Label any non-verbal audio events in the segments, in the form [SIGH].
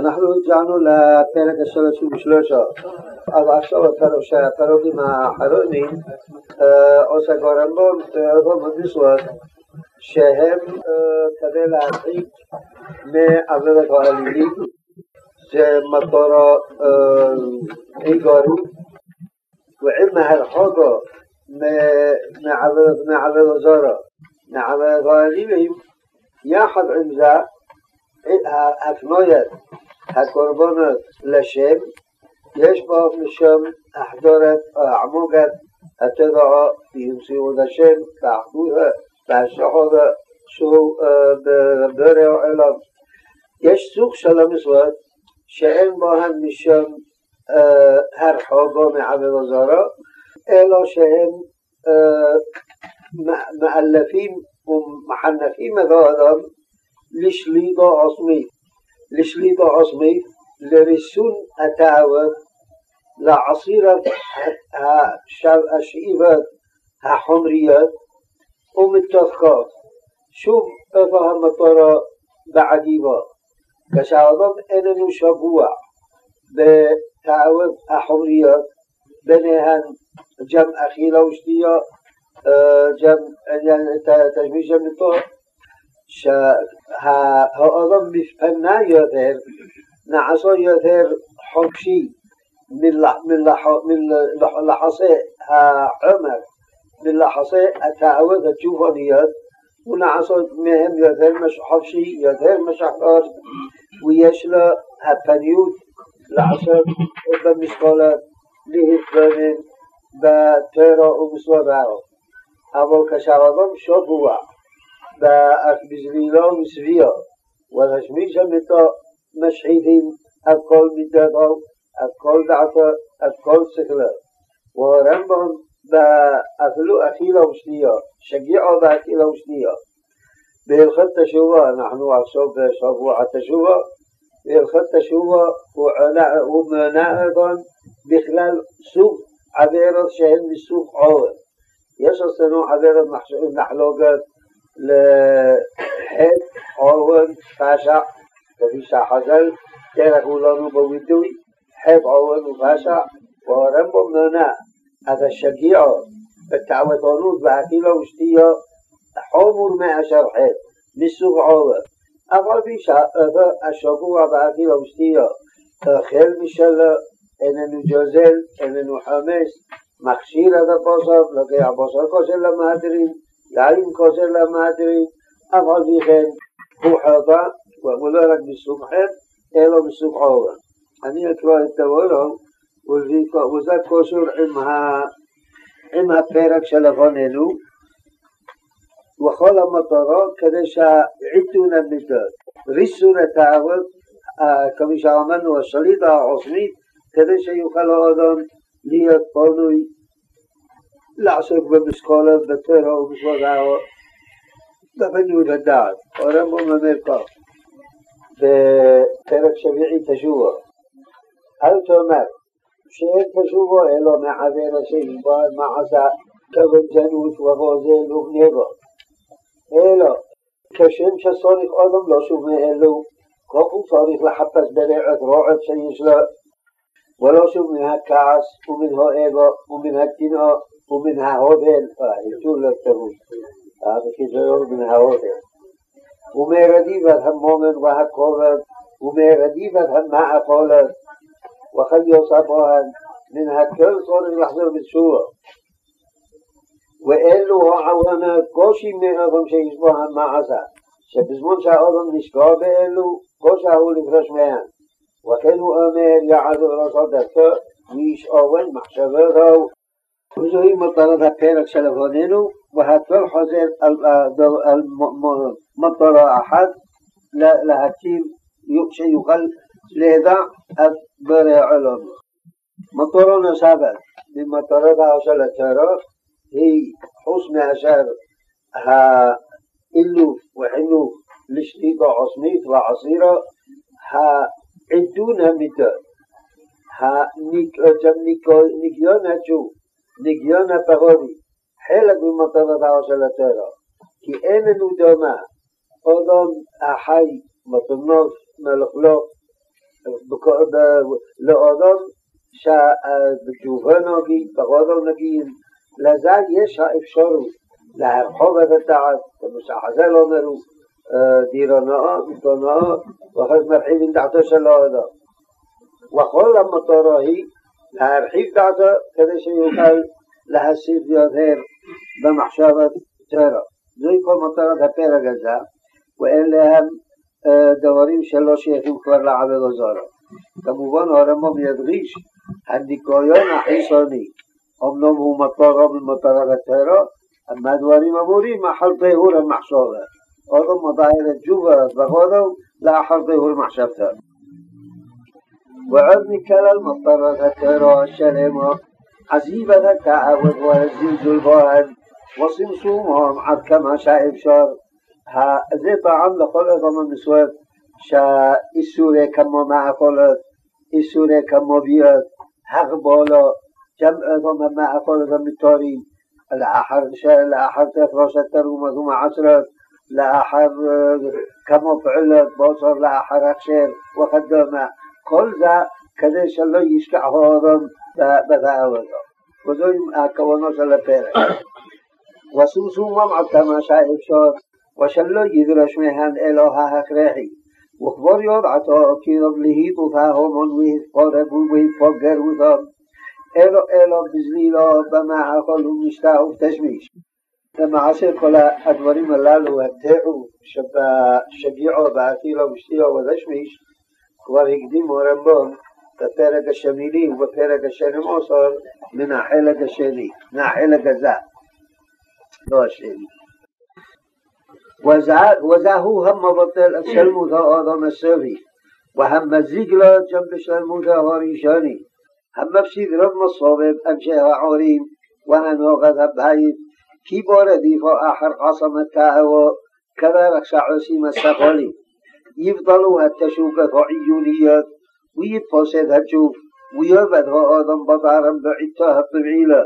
אנחנו הגענו לפרק השלושים ושלושה, אבל עכשיו הפרקים האחרונים עוסק הרמב"ם ומצוות שהם כדי להרחיק מעבודת האלילים, זה מטורו עיקרי, ועם הרחוקו מעבודת זורו, מעבודת האלילים, יחד עם זה, הפנויות הקורבנות לשם, יש בו משום אחדורת או עמוגת התודעו במציאות השם, באחדותו, בהשלכותו, שהוא בבורא עולם. יש סוג של המצוות שאין בהן משום הרחובו מעבודו זרו, אלו שהם מאלפים ומחנפים את האדם לשליטו עצמית. لشليد عصمي لرسون التعوض لعصيرة الشئيفة الحمرية ومالتذكار شوف أفهم مطارة بعديبة كشعبان أنه شبوع بتعوض الحمرية بينهم جمع أخيرة وشتية جمع يعني تجميع جمع الطهر שהאדם משפנה יותר, נעשו יותר חופשי מלחסי העומר, מלחסי התאוות התשובוניות, ונעשו מהם יותר חופשי, יותר משחרר, ויש לו הפניות לעשות במשקולות, להתבונן בטרו ובסבבו. אבל כשהאדם שבוע בשבילו ושביו, ונשמישם איתו משחיתים את כל מידתו, את כל דעתו, את כל שכלו. והרמב"ם אפילו אכילו ושניו, שגיעו באכילו ושניו. בהלכות תשובה, אנחנו עכשיו בשבוע התשובה, בהלכות תשובה הוא מונה אותם בכלל סוג עבירות שהן מסוג עורף. יש אצלנו עבירות נחלוקת לחטא, עוון, פשע, כפי שהחז"ל דרכו לנו בווידוי, חטא, עוון ופשע, והרמב"ם מונה את השגיעו, התעוותנות והאכילה ושתייה חומור מאשר חטא, מסוג עוון. אף על פי שהשבוע באכילה ושתייה אוכל משלו, איננו ג'וזל, איננו חמץ, מכשיר את הבשר, לוקח בשר כושר למהדרין לעין כושר למהדרין, אף על פי כן הוא חוטא, והוא לא רק מסוג חטא, אלא מסוג עורף. אני אקרא את תבורו, וזה קשור עם הפרק שלפנינו, וכל המטרו כדי שעיתון המידות, ריסון התאוות, כפי שאמרנו, השליט העוצמית, כדי שיוכל האדם להיות פנוי לעסוק במשקולות, בטרו ובשבודאו, בפניות הדעת. הרמב"ם אומר כך, בפרק שביעי תשובו, אל תאמר שאין תשובו אלא מחבר השם בעד מעשה כבנזנות ובוזל וגנבו. אלא כשם שצריך אדם לשוב מאלו, כך הוא צריך לחפש ברעת רועד שיש לו, ולשוב מן הכעס ומן האגו ומן הקנאה ومن هاودل فهيتول التهود هذا كذلك من هاودل ومن رديبت هم مومن وهكوبت ومن رديبت هم معقولت وخل يصابها من هكذا صور الحضر بالشورة وإلو هعوانا قوشي من أظم شيسبوها ما عصى שבזמן שהאורון נשקע באלו, כושר הוא לפרוש מהם. וכן הוא אומר, יעזור לעשות דרכו, וישאורן מחשבותו, وزوي مطارة הפרק שלפנינו, והטרור חוזר על מטרה אחת להקים, שיוכל לידע את בורא עולם. מטרה נוספת ממטרות של הטרור היא חוץ מאשר האילוף וחינוך לשליטה עוצמית ועשירה, עידון המידות, ניקיון התשוב ניגיון הטהורי, חלק ממטרתו של הטרו, כי איננו דומה אדם החי מתונוס מלוכלוך לאדם שבג'ובו נגיד, ברודו נגיד, לזה יש האפשרות להרחוב את התעת, כמו שהחז"ל אומרו, דירונאות, עיתונאות, ואחרי זה מרחיבים תחתו של האדם. וכל המטרה היא להרחיב דעתו כדי שיוכל להסיף יותר במחשבת טרו. זוהי כל מטרת הפרק הזה, ואין להם דברים שלא שייכים כבר לעבוד הזורו. כמובן הרמב"ם ידגיש, הניקיון החיסוני, אמנם הוא מטרה ממטרת הטרו, אמה הדברים אמורים אחר טיהור המחשבת. אדם מתי לתג'ובה וכו' לאחר טיהור מחשבתו. وعب نكال المطر ذكرا الشلمة عزيبة التعود والزلزل بعد وصمصومهم عد كما شائب شر ها هذا طعام لقل أظام النسوات شا السوري كما ما أقلت السوري كما بيت هغبالا جمع أظام ما أقلت بالتاريم لأحر لأحر تفراش التروم ثم عسرت لأحر كما فعلت باصر لأحر أخشير وخدامه כל זה כדי שלא ישכח האדם בדאבתו. וזו הכוונו של הפרק. וסומסומם עד כמה שאפשר, ושלא ידרש מהן אלוה ההכרחי. וכבור יודעתו כי רב להיטוף ההומון והתפורר והתפוגר אותם. אלו אלו בזלילו, במעכל ומשתה ותשמיש. למעשה כל הדברים הללו, הטעו שגיעו, באכילו, ושתיעו ותשמיש, כבר הקדים הרמב"ם הפרק השמיני ובפרק השנים עשר מן החלק השני, מן החלק הזה, לא השני. וזהו המבטל את שלמות האדם הסובי, והמזיק לו את שם בשלמות הראשוני, המפסיד רוב מסובב אנשי העורים והנוגת הבית, כי בו רדיפו אחר חסמת כאבו, כדרך שעושים הסחולים. يفضلوا هالتشوف فعيونيات ويتفاسد هالتشوف ويابدها آدم بطارم بعدتها الطبعيلة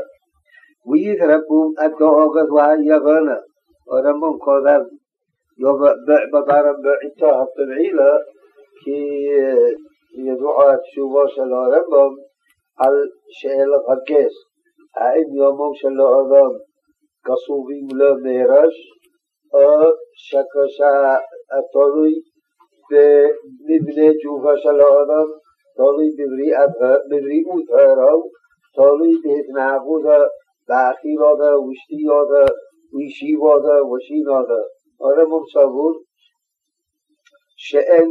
ويتربهم أدقاقات وعيقانا ورمهم قادر بطارم بعدتها الطبعيلة كي يدعو هالتشوفاش الارمهم على شئل الغركيس هاين يومهم شل آدم قصوبهم لا مهرش أو شكشا التاريخ מבנה תשובה של האדם, תלוי בבריאות הרוב, תלוי בהתנהגותו, וישיב ושתיותו ושין ושינותו. הרמב"ם סבור שאין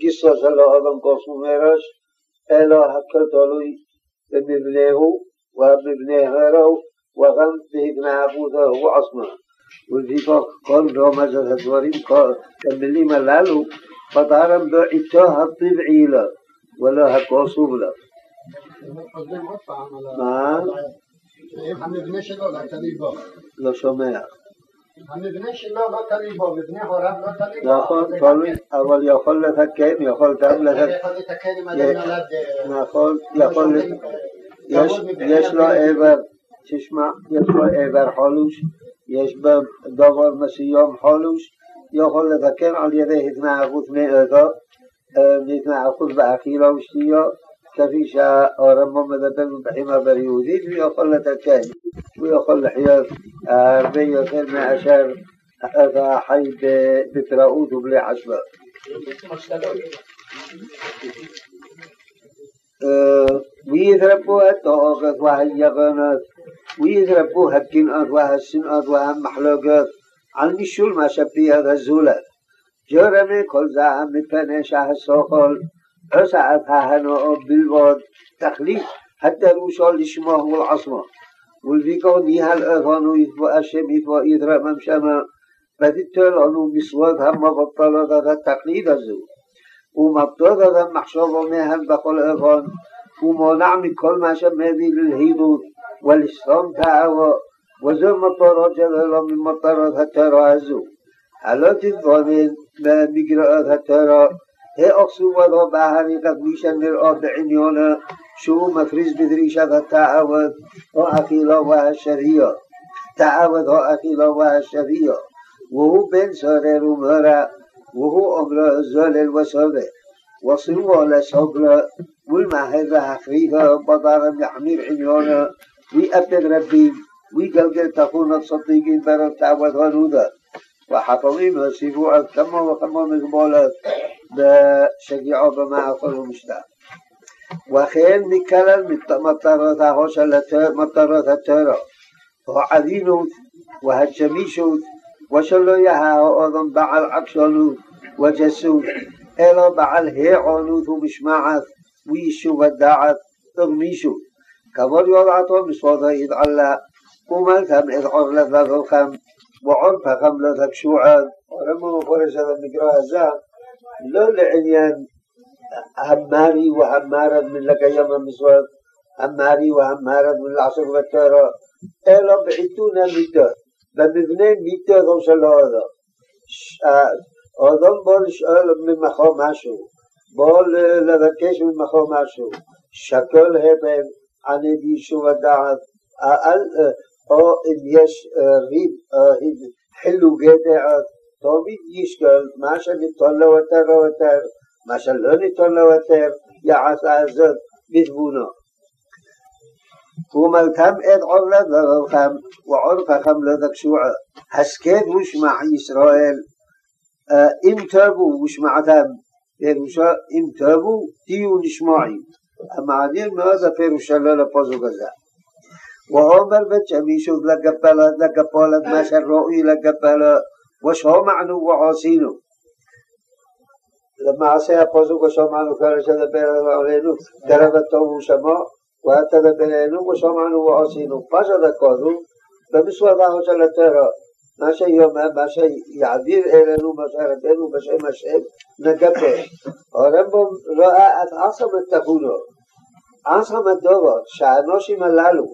גיסו של האדם כוס ומרש, אלא הכל תלוי במבנהו ובמבנה הרוב וגם בהתנהגותו הוא עצמו. ולפיכך כל רומז את הדברים, המילים הללו, פתרם בעיתו הטבעי לו, ולא הכוסוב לו. חוזרים עוד פעם על המבנה שלו לא תלוי בו. לא שומע. המבנה שלו לא תלוי בו, מבנה הוריו לא תלוי בו. נכון, אבל יכול לתקן, יכול גם לתקן. יכול לתקן אם אדם נולד... נכון, יכול... יש לו עבר, תשמע, יש לו עבר חולוש. יש בהם דבר מסוים חלוש, יכול לתקן על ידי התנהגות מאותו, התנהגות באכילה ושתייה, כפי שהרמב"ם מדבר מבחינה בריאותית, הוא יכול לתקן, הוא יכול לחיות הרבה יותר מאשר אתה חי בפראות ובלי חשבון. ويضربوا الطاقة واليقنات ويتربوا هالكنאות והשנאות והמחלוקות על נישול משאבי הזולת. ג'ורמי כל זה מפני שהסוכול עושה את ההנאו בלבוד תכלית הדרושו לשמו ולעצמו. ולביקור ניהל אבנו השם יתרמם שמה ותיתן לנו מסוות המבטלות את התכלית הזו ומבטות את המחשוב ומהן בכל אבן ומונע מכל מה שמביא ללהיבות ולשלום את האבו, וזו מטורות של עולם ממטרות התורו הזו. הלא תתבונן מגרעות התורו, האוכסו בו בהריקת מי שנראות בעניונו, שהוא מפריז בדרישת התאוות, או אכילו והשריות. תאוות או אכילו והשריות. והוא בן סורר ומורה, והוא אומרו זולל וסובר. وصلوا لسبلا والمعهد حقيقة بطارا يحمير حميانا ويأبد ربي ويגלגל תכון הצדיקים ברב תעבוד הנודה. והחכמים הוסיפו עוד כמה וכמה מגבלות בשגיעו במערכון ומשטר. וכן מכלל מטרותיו של מטרות הטרו, העדינות והג'מישות ושלא יהיה האדם בעל עקשנות וג'סות, אלא בעל העונות ומשמעת ויישוב הדעת וגמישות. כבוד יודעתו בשפותו יתעלה, ומלכם את עור לבבוכם, ועורפכם לא תקשו עוד. הרמב"ם מפורש על המקרא הזה, לא לעניין המרי והמרד מלקיים המצוות, המרי והמרד מלעסוק בטרור, אלא בעיתון המידות, במבנה מידותו של האדם. האדם בא לשאול ממחו משהו, בא לבקש ממחו משהו, שקול הבן הנגיש ובדעת, או אם יש ריב, חילוקי דעות, תמיד ישקול מה שניתן לוותר לוותר, מה שלא ניתן לוותר, יעשה זאת בתבונו. ומלכם את עובלת לבבכם, ועורפכם לא תקשועו. הסכת ושמע ישראל, אם תבו ושמעתם, פירושו אם תבו תהיו נשמעים. המעניין מאוד הפירוש שלו לפוזוג הזה. ואומר בית שמישוב לגפול את מה שראוי לגפלו, ושומענו ועשינו. למעשה הפוזוג ושומענו כאלה שדבר עלינו, קרב הטוב הוא שמו, ואתה דבר עלינו ושומענו ועשינו. פשוט הוא במשרדה של הטרור. מה שיאמר, מה שיעביר אלינו, משה רבנו בשם השם, נגבש. הרמב"ם ראה את עסמת תבונו, עסמת דורות, שהאנושים הללו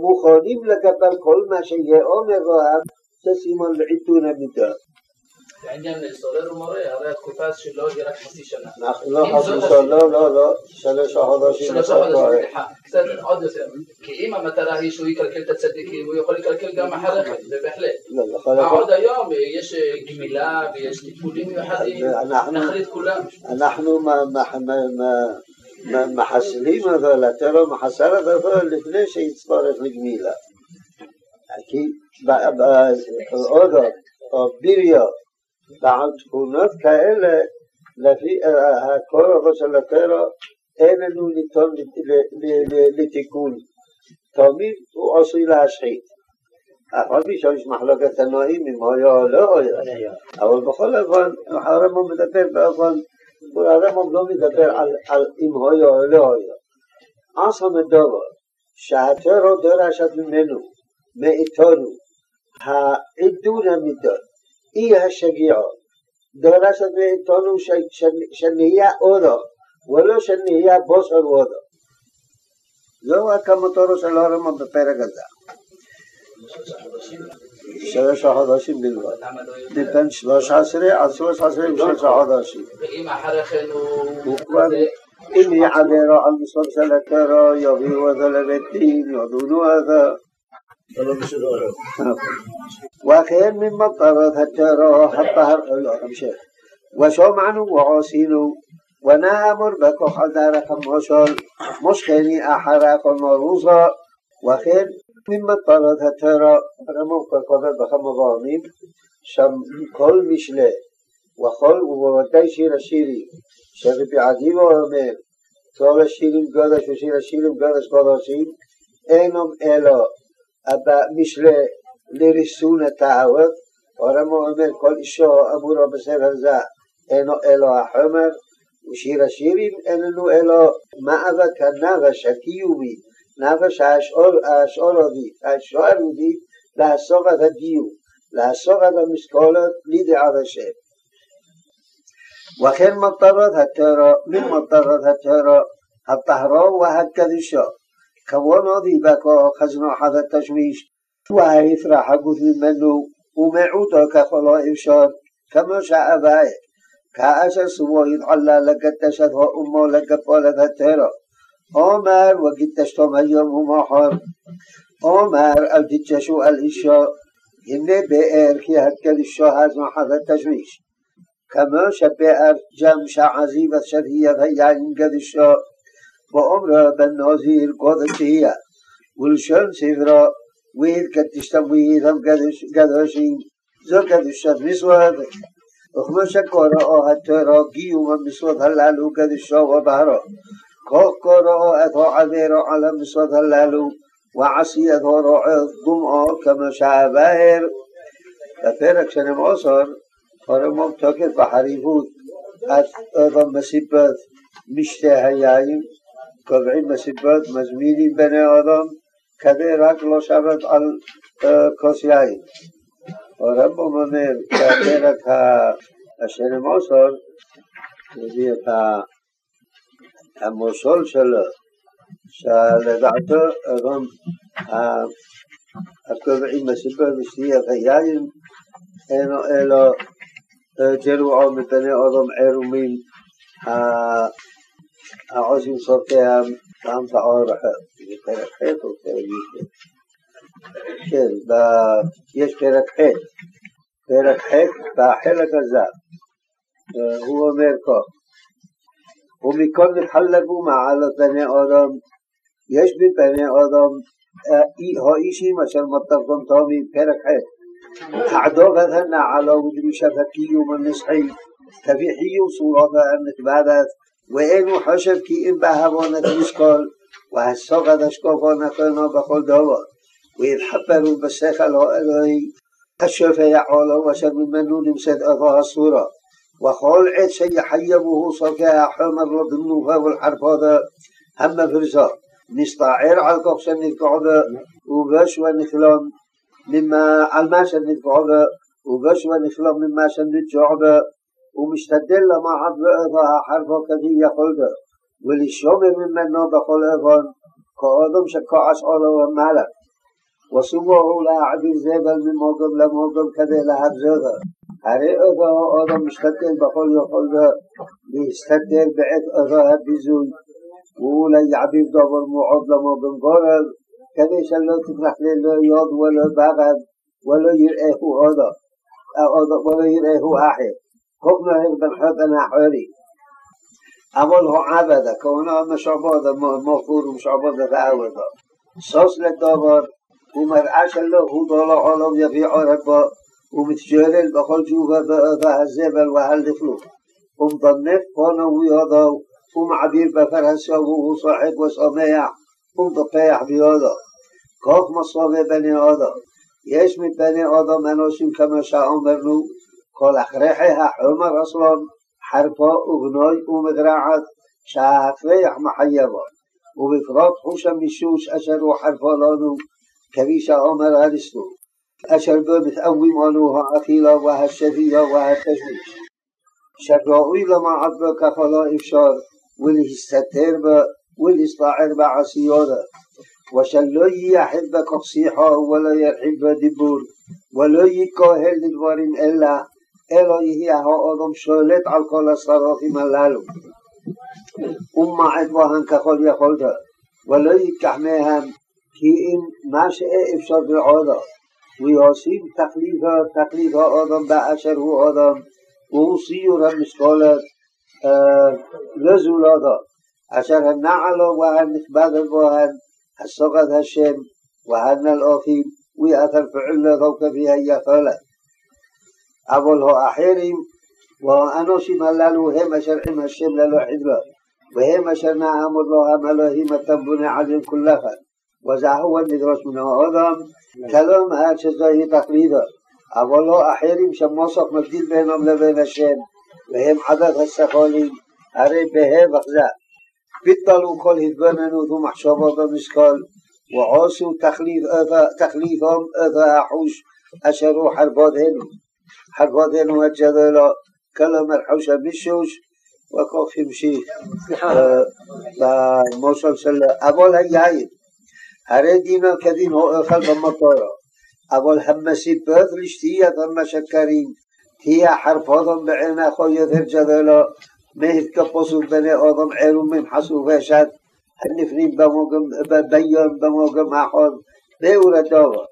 מוכנים לקבל כל מה שיאמר להם, זה סימון לעיתון המידות. העניין עניין סורר ומורה, הרי התקופה שלו היא רק חצי שנה. לא, לא, לא, לא, לא שלושה חודשים. שלושה חודשים, סליחה, קצת עוד יותר. כי אם המטרה היא שהוא יקלקל את הצדיקים, הוא יכול לקלקל גם אחרי כן, זה בהחלט. לא, לא, עוד היום אה, יש אה, גמילה ויש טיפולים מיוחדים, אה, נחליט כולם. אנחנו מחסלים אותו, לטרו מחסלת אותו לפני שיצטרך לגמילה. כי עוד, או ביריו בעל תכונות כאלה, לפי הכורח של הטרו, איננו ניתן לתיקון. תמיד הוא עשוי להשחית. אף על פי שיש מחלוקת תנועים אם היה או לא היה, אבל בכל אופן הרמב"ם מדבר באופן, הרמב"ם לא מדבר על אם היה או לא היה. עש המדובר שהטרו דורשת ממנו, מאיתנו, העידון המידות אי השגיעו. דורשת מאיתנו שנהיה אורו, ולא שנהיה בוסר ואורו. זהו הקמתו של הרמב"ם בפרק הזה. שלושה חודשים בלבד. מבין שלוש עשרה עד שלוש עשרה עם שלושה חודשים. ואם אחרי כן הוא... אם יעברו על מסור של הטרור, יביאו אותו לבית דין, יודונו אותו. وكان من مطرات الجراء حتى هرقل عمشه وشمعنا وعاصينا ونأمر بكوحة دارك المشال مشخيني أحراق النروسة وكان من مطرات الجراء رموك بكوحة بخمضانين شم كل مشلة وخل ومدين شير الشيري شغب عديم ومير كل الشيري مقادش وشير الشيري مقادش قداشين אינם אלו مثل لرسون التعوض ورما أمر كل إشياء أمورا بسفر ذا إنه إلا حمر وشير الشيرين إنه إلا معبك النفش الكيوبي نفش أشعر أشعر دي أشعر دي لأسوق هذا الديو لأسوق هذا المسكولات لدعا بشير וכן מטרות התורו, מי מטרות התורו? הטהרון והקדושו. كوانا ديباكا خزنا حذا التشميش وهيث راح قذل منه ومعودا كخلا إفشار كما شاء بايه كأشا السواهد علا لقد تشدها أمه لقد فالتها التيرا آمر وقد تشتم اليوم ومحر آمر أو تتشو الإشار إنه بئر كي هكذا الشهاز محذا التشميش كما شبئر جمشا عزيبت شرهية فيا إنقذ الشهر فأمره بن نظير قدشية ولشان سفراء ويهد كتشتمويهدهم قدشين زو قدشت نسوهد وخمشا قراء هتورا قيوما مصود هلالو قدشا وبهرا كاق قراء اتا عميرا على مصود هلالو وعصيتها راعظ دمعا كما شعبهر ופרק שנים עשר, חרמון תוקף בחריבות, אדם מסיבת משתי היין, קובעים מסיבות, מזמינים בני אדם כדי רק לשבת על כוס יין. הרמב"ם אומר, בפרק השנים עשר, מביא את המוסול שלו, שלדעתו גם הקובעים מסיבות לשתיית היין אינו אלא ג'רועו מבני אדם ערומים העושים סורקיהם טעם טעור אחר, בפרק פרק י"ב. כן, יש פרק ח', פרק ח', בחלק הזה, הוא אומר כה, ומכל נתחלקו מעלות בני אדם, יש בבני אדם האישים אשר מטרתם תומי, פרק ח', תעדובת הנעלו ודרישת הקיום הנשחי, תביא חיוס ורובה הנכבדת ואין הוא חושב כי אם בהבונת משקול, עד השקופו נכונו בכל דבות, ויתחפרו בשכל האלוהי, השופע עולו אשר ממנו נמצאת אבו הסורה, וכל עת שיחייבוהו סוגי החומר לו במנוחו ולחרפודו המפרסו, נסתער על כך שנפגעו בו, ובוש ונכלום על מה שנפגעו בו, ובוש ונכלום ממה שנפגעו בו ומשתדל למחת באותו החרפו כפי יכולתו, ולשומר ממנו בכל אופן, כאדם שכועס עולו ומלך. وسموه להעביר זבל ממוגום למוגום כדי להבזותו. הרי אותו האדם משתדל בכל יכולתו להסתתר בעת אותו הביזוי, ואולי יעביר דבר מועד למוגום גורם, כדי שלא תתרחלל לו יוד ולא בבד ולא יראהו אדם, ולא יראהו אחר. كفنه برخط نحوري أول هو عبده كونه مشعباده مخور ومشعباده تعوده ساس للدابر ومرعش الله هو دالا حالم يفي عربه ومتجلل بخل جوغه بأده الزبل وهل دفلوه ومضنف كونه ويهده ومعبير بفرهسه وصاحب وصميح ومضفيح بيهده كاف مصابه بني آده يشمي بني آده مناشم كما شعامرنو כל הכרחי החומר אסלון, חרפו וגנוי ומגרעת, שההפריח מחייבו, ובפרוט חוש המישוש אשר הוא חרפו לנו, כפי שאומר אריסטו, אשר בו מתאווים לנו האכילה והשבייה והתשמיש, שראוי למעט בו ככל אפשר, ולהסתתר בו ולהסתער בעשיונו. לא ייחד בכך שיחו ולא ירחיב בדיבור ולא יכהל לדברים אלא אלא יהיה האדם שולט על כל השרכים הללו. ומעט בוהם ככל יכולתו, ולא ייקח מהם כי אם מה שאפשר בעודו, ויוסיף תכליתו, תכלית האדם באשר הוא אדם, והוא סיור המשקולת לזולתו, אשר הנעלו והנכבד בוהן, הסוגת השם והנלאכים, ואתר פעולתו כפי היכולת. אבל האחרים והאנושים הללו הם אשר עם השם ללא חדרו והם אשר נעמו לו המלוהים הטמבוני עליהם כולכם וזהו הנדרוש מן האודם האדם כלומר שזוהי תכליתו אבל לא אחרים שמוסף מבדיל בינם לבין השם והם עדת הסחולים הרי בהם זה ביטלו כל התבוננות ומחשבו במשכול ועשו תחליפם אותו החוש אשר הוא חרבות הנו حقاتنا الجدالة كلام الحوشة بالشوش وكوف يمشي بموصل آه، سلاء أبال هيا هره دينا كدين هو أخل بمطارة أبال همسي بات لشتية المشكرين هي حرفاتهم بعين أخوية الجدالة مهد كبصر بني آدم عيرو من حصر غشت هنفنين بميان بموقم أحد بأورة دوار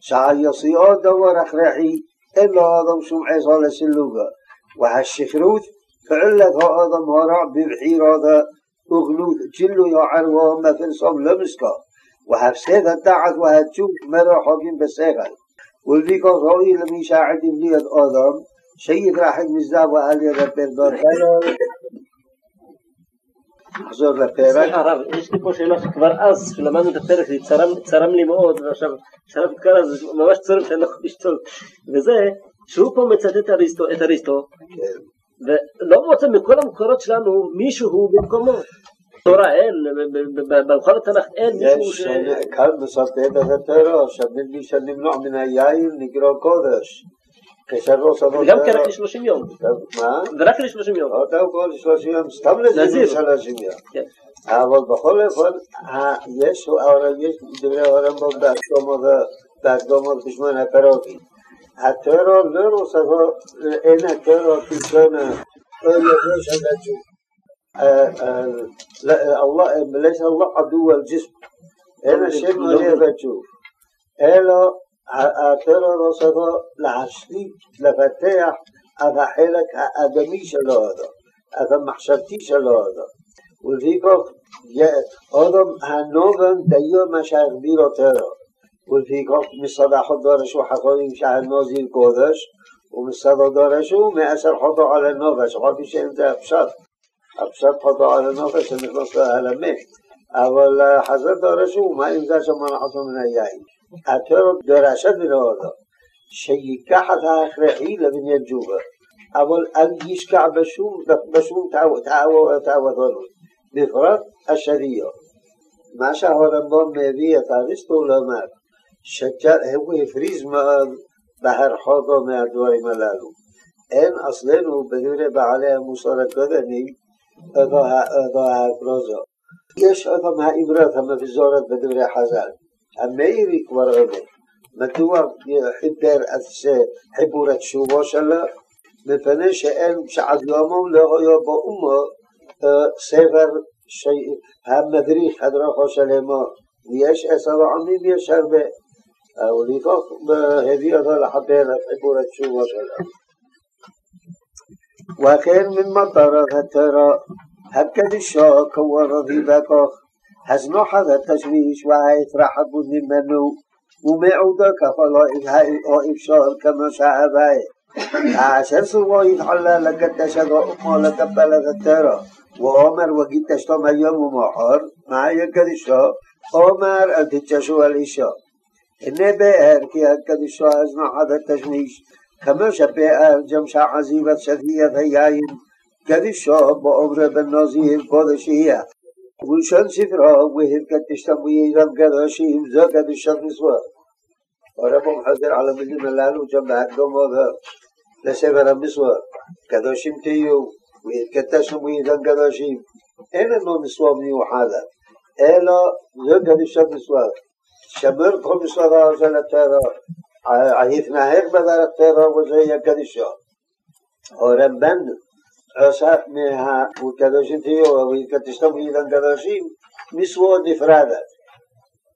شعال يصيئات دوار أخرحي إلا آدم شمع صالة سلوغة وها الشخروت فعلت آدم هراء ببحير هذا أغلوت جلو يا عروا ما فرصم لمسكا وها بسيدة دعت وها تشوك مرا حاكم بسيغل والبيكا صغير لمن شاعد ابنية آدم شيد راحت مزداب وآل يا رب البرخير נחזור לפרק. סליחה רב, יש לי פה שאלה שכבר אז, כשלמדנו את הפרק, זה צרם, צרם לי מאוד, ועכשיו, כשאנחנו קרא, זה ממש צורם שאני לא יכול לשתול. וזה, שהוא פה מצטט אריסטו, את אריסטו, כן. ולא מוצא מכל המקורות שלנו מישהו במקומו. תורה אין, במכל התנ"ך אין מישהו ש... כאן מסרטט את התורה, שמי שנמנוע מן היין נקרא קודש. גם כן רק ל-30 יום. מה? ורק ל-30 יום. קודם כל 30 יום, סתם לזיזים 30 יום. אבל בכל אופן, יש דברי הרמב"ם בהקדומות בשמונה הפרוקים. הטרור לא רוסתו, אין הטרור כלשונה, או יבוש על הג'וב. ليس الله عدو الجسم, אלא שם עליו הג'וב. אלו הטרור עושה בו להשליט, לפתח את החלק האדמי שלו האדם, את המחשבתי של האדם. ולפיכך אדם הנובן דיו מה שהגביר הטרור. ולפיכך מצד אחד דורשו חכמים שהנוזיל קודש, ומצד דורשו מאשר חוטו על הנובש, חופי שאין זה הפשט. הפשט חוטו על הנובש שנכנס להלמת. אבל חזר דורשו מה אם זה שמונחתו מן היין. הטוב דורשת מן האדם שייקח את ההכרחי לבניין ג'ובה, אבל אל ישקע בשום תעוותונות, בפרט השריו. מה שהרמב"ם מביא את אריסטו לומר, שהוא הפריז מאוד בהרחובו מהדברים הללו. אין אצלנו בדברי בעלי המוסר הקודמים אותו הפרוזו. יש אותם האמרות המבזורת בדברי חז"ל. המאירי כבר אומר. מדוע חיבר חיבור התשובה שלו? מפני שאין, שעד יומו לא היה באומו ספר המדריך הדרכו שלמו. ויש עשר עמים, יש הרבה. ולפיכך הביא אותו לחבר את חיבור התשובה שלו. וכן ממטרות הטרו הקדושה כוורת היא בכך הזנחת התשמיש וההתרחבות ממנו ומעודו ככל האפשר כמו שאהבה כאשר סובו התחולל לקדש את האומו לקבל את הטרו ואומר וגידשתום היום ומחר מה יקדישו אומר אל תתששו על אישו הנה באר כי הקדישו הזנחת התשמיש כמו שבאר ג'משה עזיבת שפיית היין קדישו באומרו בן נזיר קודשיה ולשון ספרו והם קדשתם ויהידם קדושים זו קדושת מצוות. הרמב"ם חוזר על המילים הללו שם גם עובר לספר המצוות. קדושים תהיו והתקדשתם ויהידם קדושים. אין לנו מצווה מיוחדת אלא זו קדושת מצוות. שמר כל מצוותו של הטרור התנהג בדרך טרור וזה יהיה קדושו. הרמב"ם عشاء مها وكداشتيو وكتشتم إذن كداشين مسوى نفرادة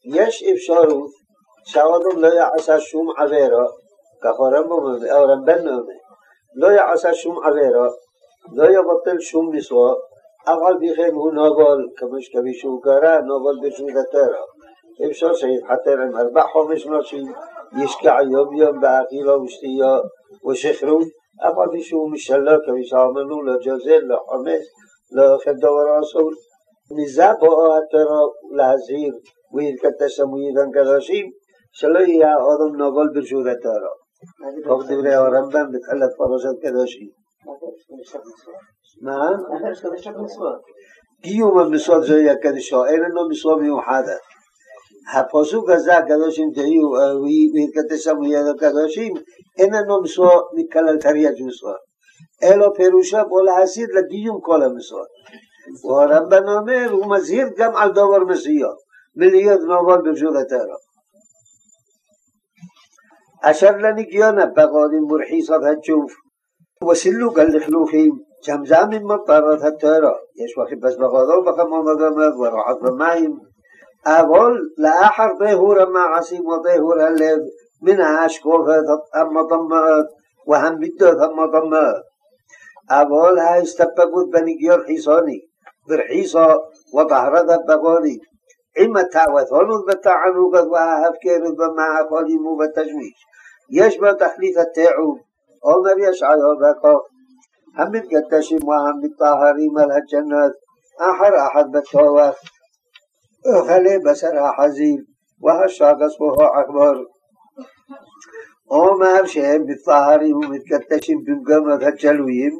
יש אפשרות שהאדם לא יעשה שום עבירה, כך הרמב"ם אומר, לא יעשה שום עבירה, לא יבטל שום משרה, אף על פי כן הוא נובל, כפי שהוא קרא, נובל ברשות הטרור. אפשר שיתחתן עם ארבע חומש נשים, ישקע יום יום באכילה ושתייה ושכרות, אף על פי שהוא משלו, כפי שאמרנו, לג'זל, לחומץ, לכדור אסור. מזה בואו הטרור להזהיר וילקטש המוידן קדושים, שלא יהיה האדם נבול ברשות הטרור. כך דברי הרמב"ם בתחילת פרשת קדושים. מה? קיום המסוד זה יהיה קדושו, אין לנו מסוד מיוחדת. הפסוק הזה, הקדושים תהיו, ויתקדשם ליד הקדושים, איננו מסור מכללתריה ג'וסו, אלא פירושו פה להסיר לדיום כל המסור. והרמב"ן אומר, הוא מזהיר גם על דבר מסוים, מלהיות נובון בג'ולתרו. אשר לניקיון הפגונים ורחיסת הג'וף, וסילוק הלכלוכים, זמזם עם מפרות הטרו, יש בחיפש בגודל וכמומד ומד ורוחת במים, אבל לאחר טהור המעשים וטהור הלב מן ההשקופת המטמאות והמידות המטמאות. אבל ההסתפקות בנגיון חיסוני, ורחיסו וטהרת הבגונית, עם התאוותונות בתענוגות וההפקרות במעקולים ובתשמיש. יש בה תכלית התיעוב, אומר ישעיו בכך. המתגדשים והמטהרים על הג'נות, אחר אחת בתואף. אוכלי בשר החזיר והשגס הוא העכבר. אומר שהם מתטהרים ומתקדשים במגמות הג'לויים,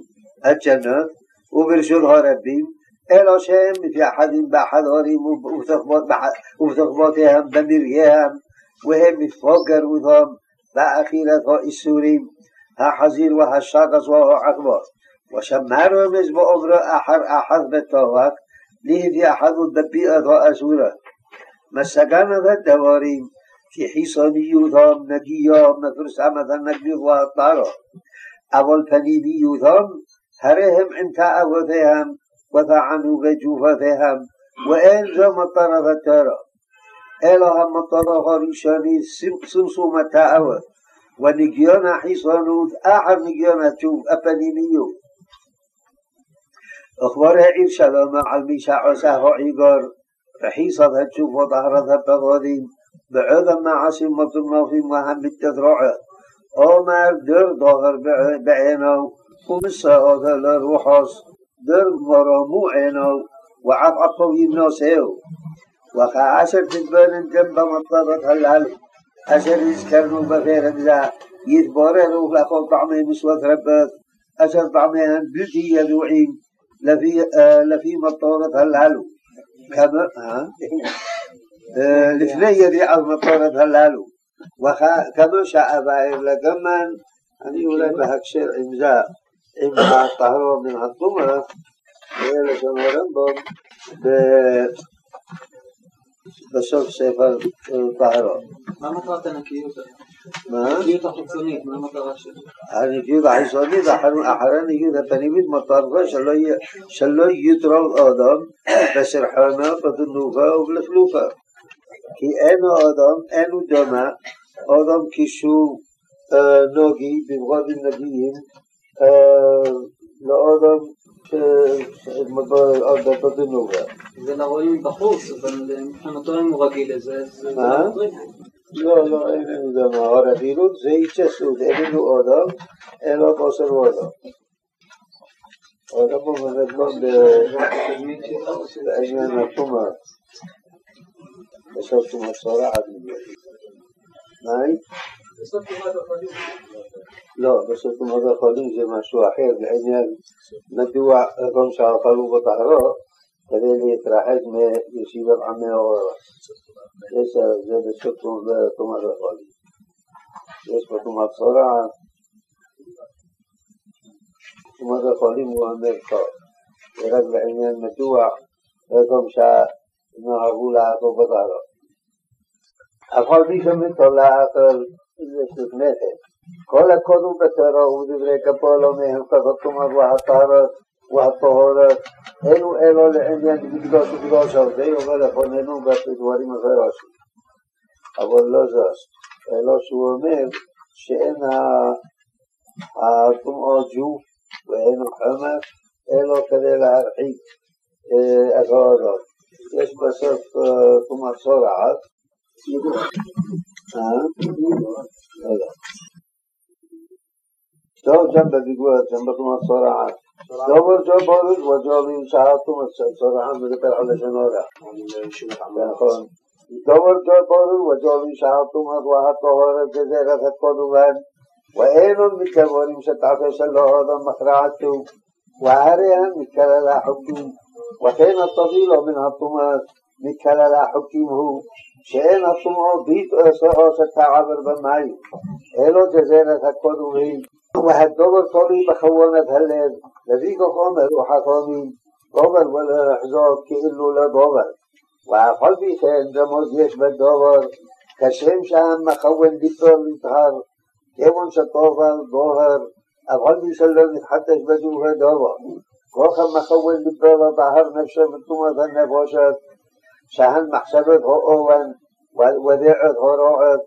הג'נות, וברשות הרבים, אלא שהם מתייחדים באחד הורים ובתוכמותיהם, במרייהם, והם מתפוגרותם באכילת האיסורים, החזיר והשגס והעכבר. ושמע רומז באומרו אחר אחת בתווך ليهد يحظوا الدبي أضاء سورة مسكان ذا الدوارين في حصانيوثام نجيام نفرسامة النجيض والطارة أول فنيبيوثام هرهم عمتاء وثيهم وثعنوا بجوفتهم وإن جاء مطارة التارة إله مطارة ريشاني سمسو متاء ونجيان حصانوث أحد نجيان أفنيبيوث اخبار عیر شلام علمی شعاسه ها ایگار رحی صدهت شوف و دهرت هب بغادیم بعد اما عاصم مطلق نافیم و هم بدت راعه آمر در داغر به اینو و مثل آدل روحاس در مرامو اینو و عب عطاوی ناسهو و خا عصر تدبان جنب مطلبت هلال عصر ایز کرنو بفیرم زه یدباره روح لخال طعمه مسوط ربت عصر طعمه هم بزی یدوعیم לפי מטורת הללו. לפני ידיעת מטורת הללו. וכמו שאבאר לגמן, אני אולי בהקשר עם זה, עם הטהרו מן התומר, לשון הרמב"ם, בסוף ספר פערו. מה מטרת הנקיות? מה? הנקיות החיצונית, מה המטרה שלה? הנקיות החיצונית, אחרי הנקיות הפנימית, מטרתו שלא יתרום אדם בסרחונו, בתנובו ובלכלופו. כי אין אדם, אינו דומה, אדם כשהוא נוגי, עם נגיים, לאדם בתנובו. זה לרואים בחוץ, אבל מבחינתו אם הוא רגיל לזה, זה מטריד. לא, לא, אין לנו דבר, הרגילות זה התשסות, אין לנו אדם, אלא בשר ואדם. הרב אומר את זה בעניין התומר. בסוף תומר סורה עד מיליון. מה? לא, בסוף תומר החולים זה משהו אחר, בעניין מדוע אדם שאכלו בטהרו כדי להתרחק מישיבת עמי האורח. זה בתומת רחולי. יש בתומת צורעת. תומת רחולים הוא אומר טוב. ורק בעניין מדוע, במקום שנהגו לעקוב בדרו. אבל מי שמתו לאכל לפני כן. כל הקודם בתורו הוא דברי כפולו מהם כזאת תומת והתארת והטהורת אלו אלו לעניין מקדוש וקדוש די אומר לפוננו בדברים מפורשים. אבל לא זאת, אלו שהוא אומר שאין הטומאות ג'וף ואין החמאס, אלו כדי להרחיק את האורות. יש בסוף טומאת סורעת. טוב, גם בביגוד, גם בטומאת סורעת. دور جبارك وجامين ساعتم السلسلة عم نقل على جنارة נכון. דובר ג'בורו וג'ובי שעתום הדוהת טהורת בזרח הקונובן ואינם מתכוונים שתעפש לו אדם מכרעתו והרי הם מכלל החוקים וכן התבילו מן הטומאת מכלל החוקים הוא שאין הטומאות בית עושה עושה תעבר במים אלו בזרח הקונובים وهدبر طبي بخوانة هلال لذيك قامر وحقامي دابر ولا أحزاب كإلو لا دابر وعفال إن جماز يشبه دابر كشهم شهم مخوان بيطار ويطهر كيوان شطافر دابر أفال بيسلم يتحدث بدوها دابر كاخا مخوان بيطار وطهر نفسه بطومة النفاشة شهم محسبت ها أوان ودعت ها راعت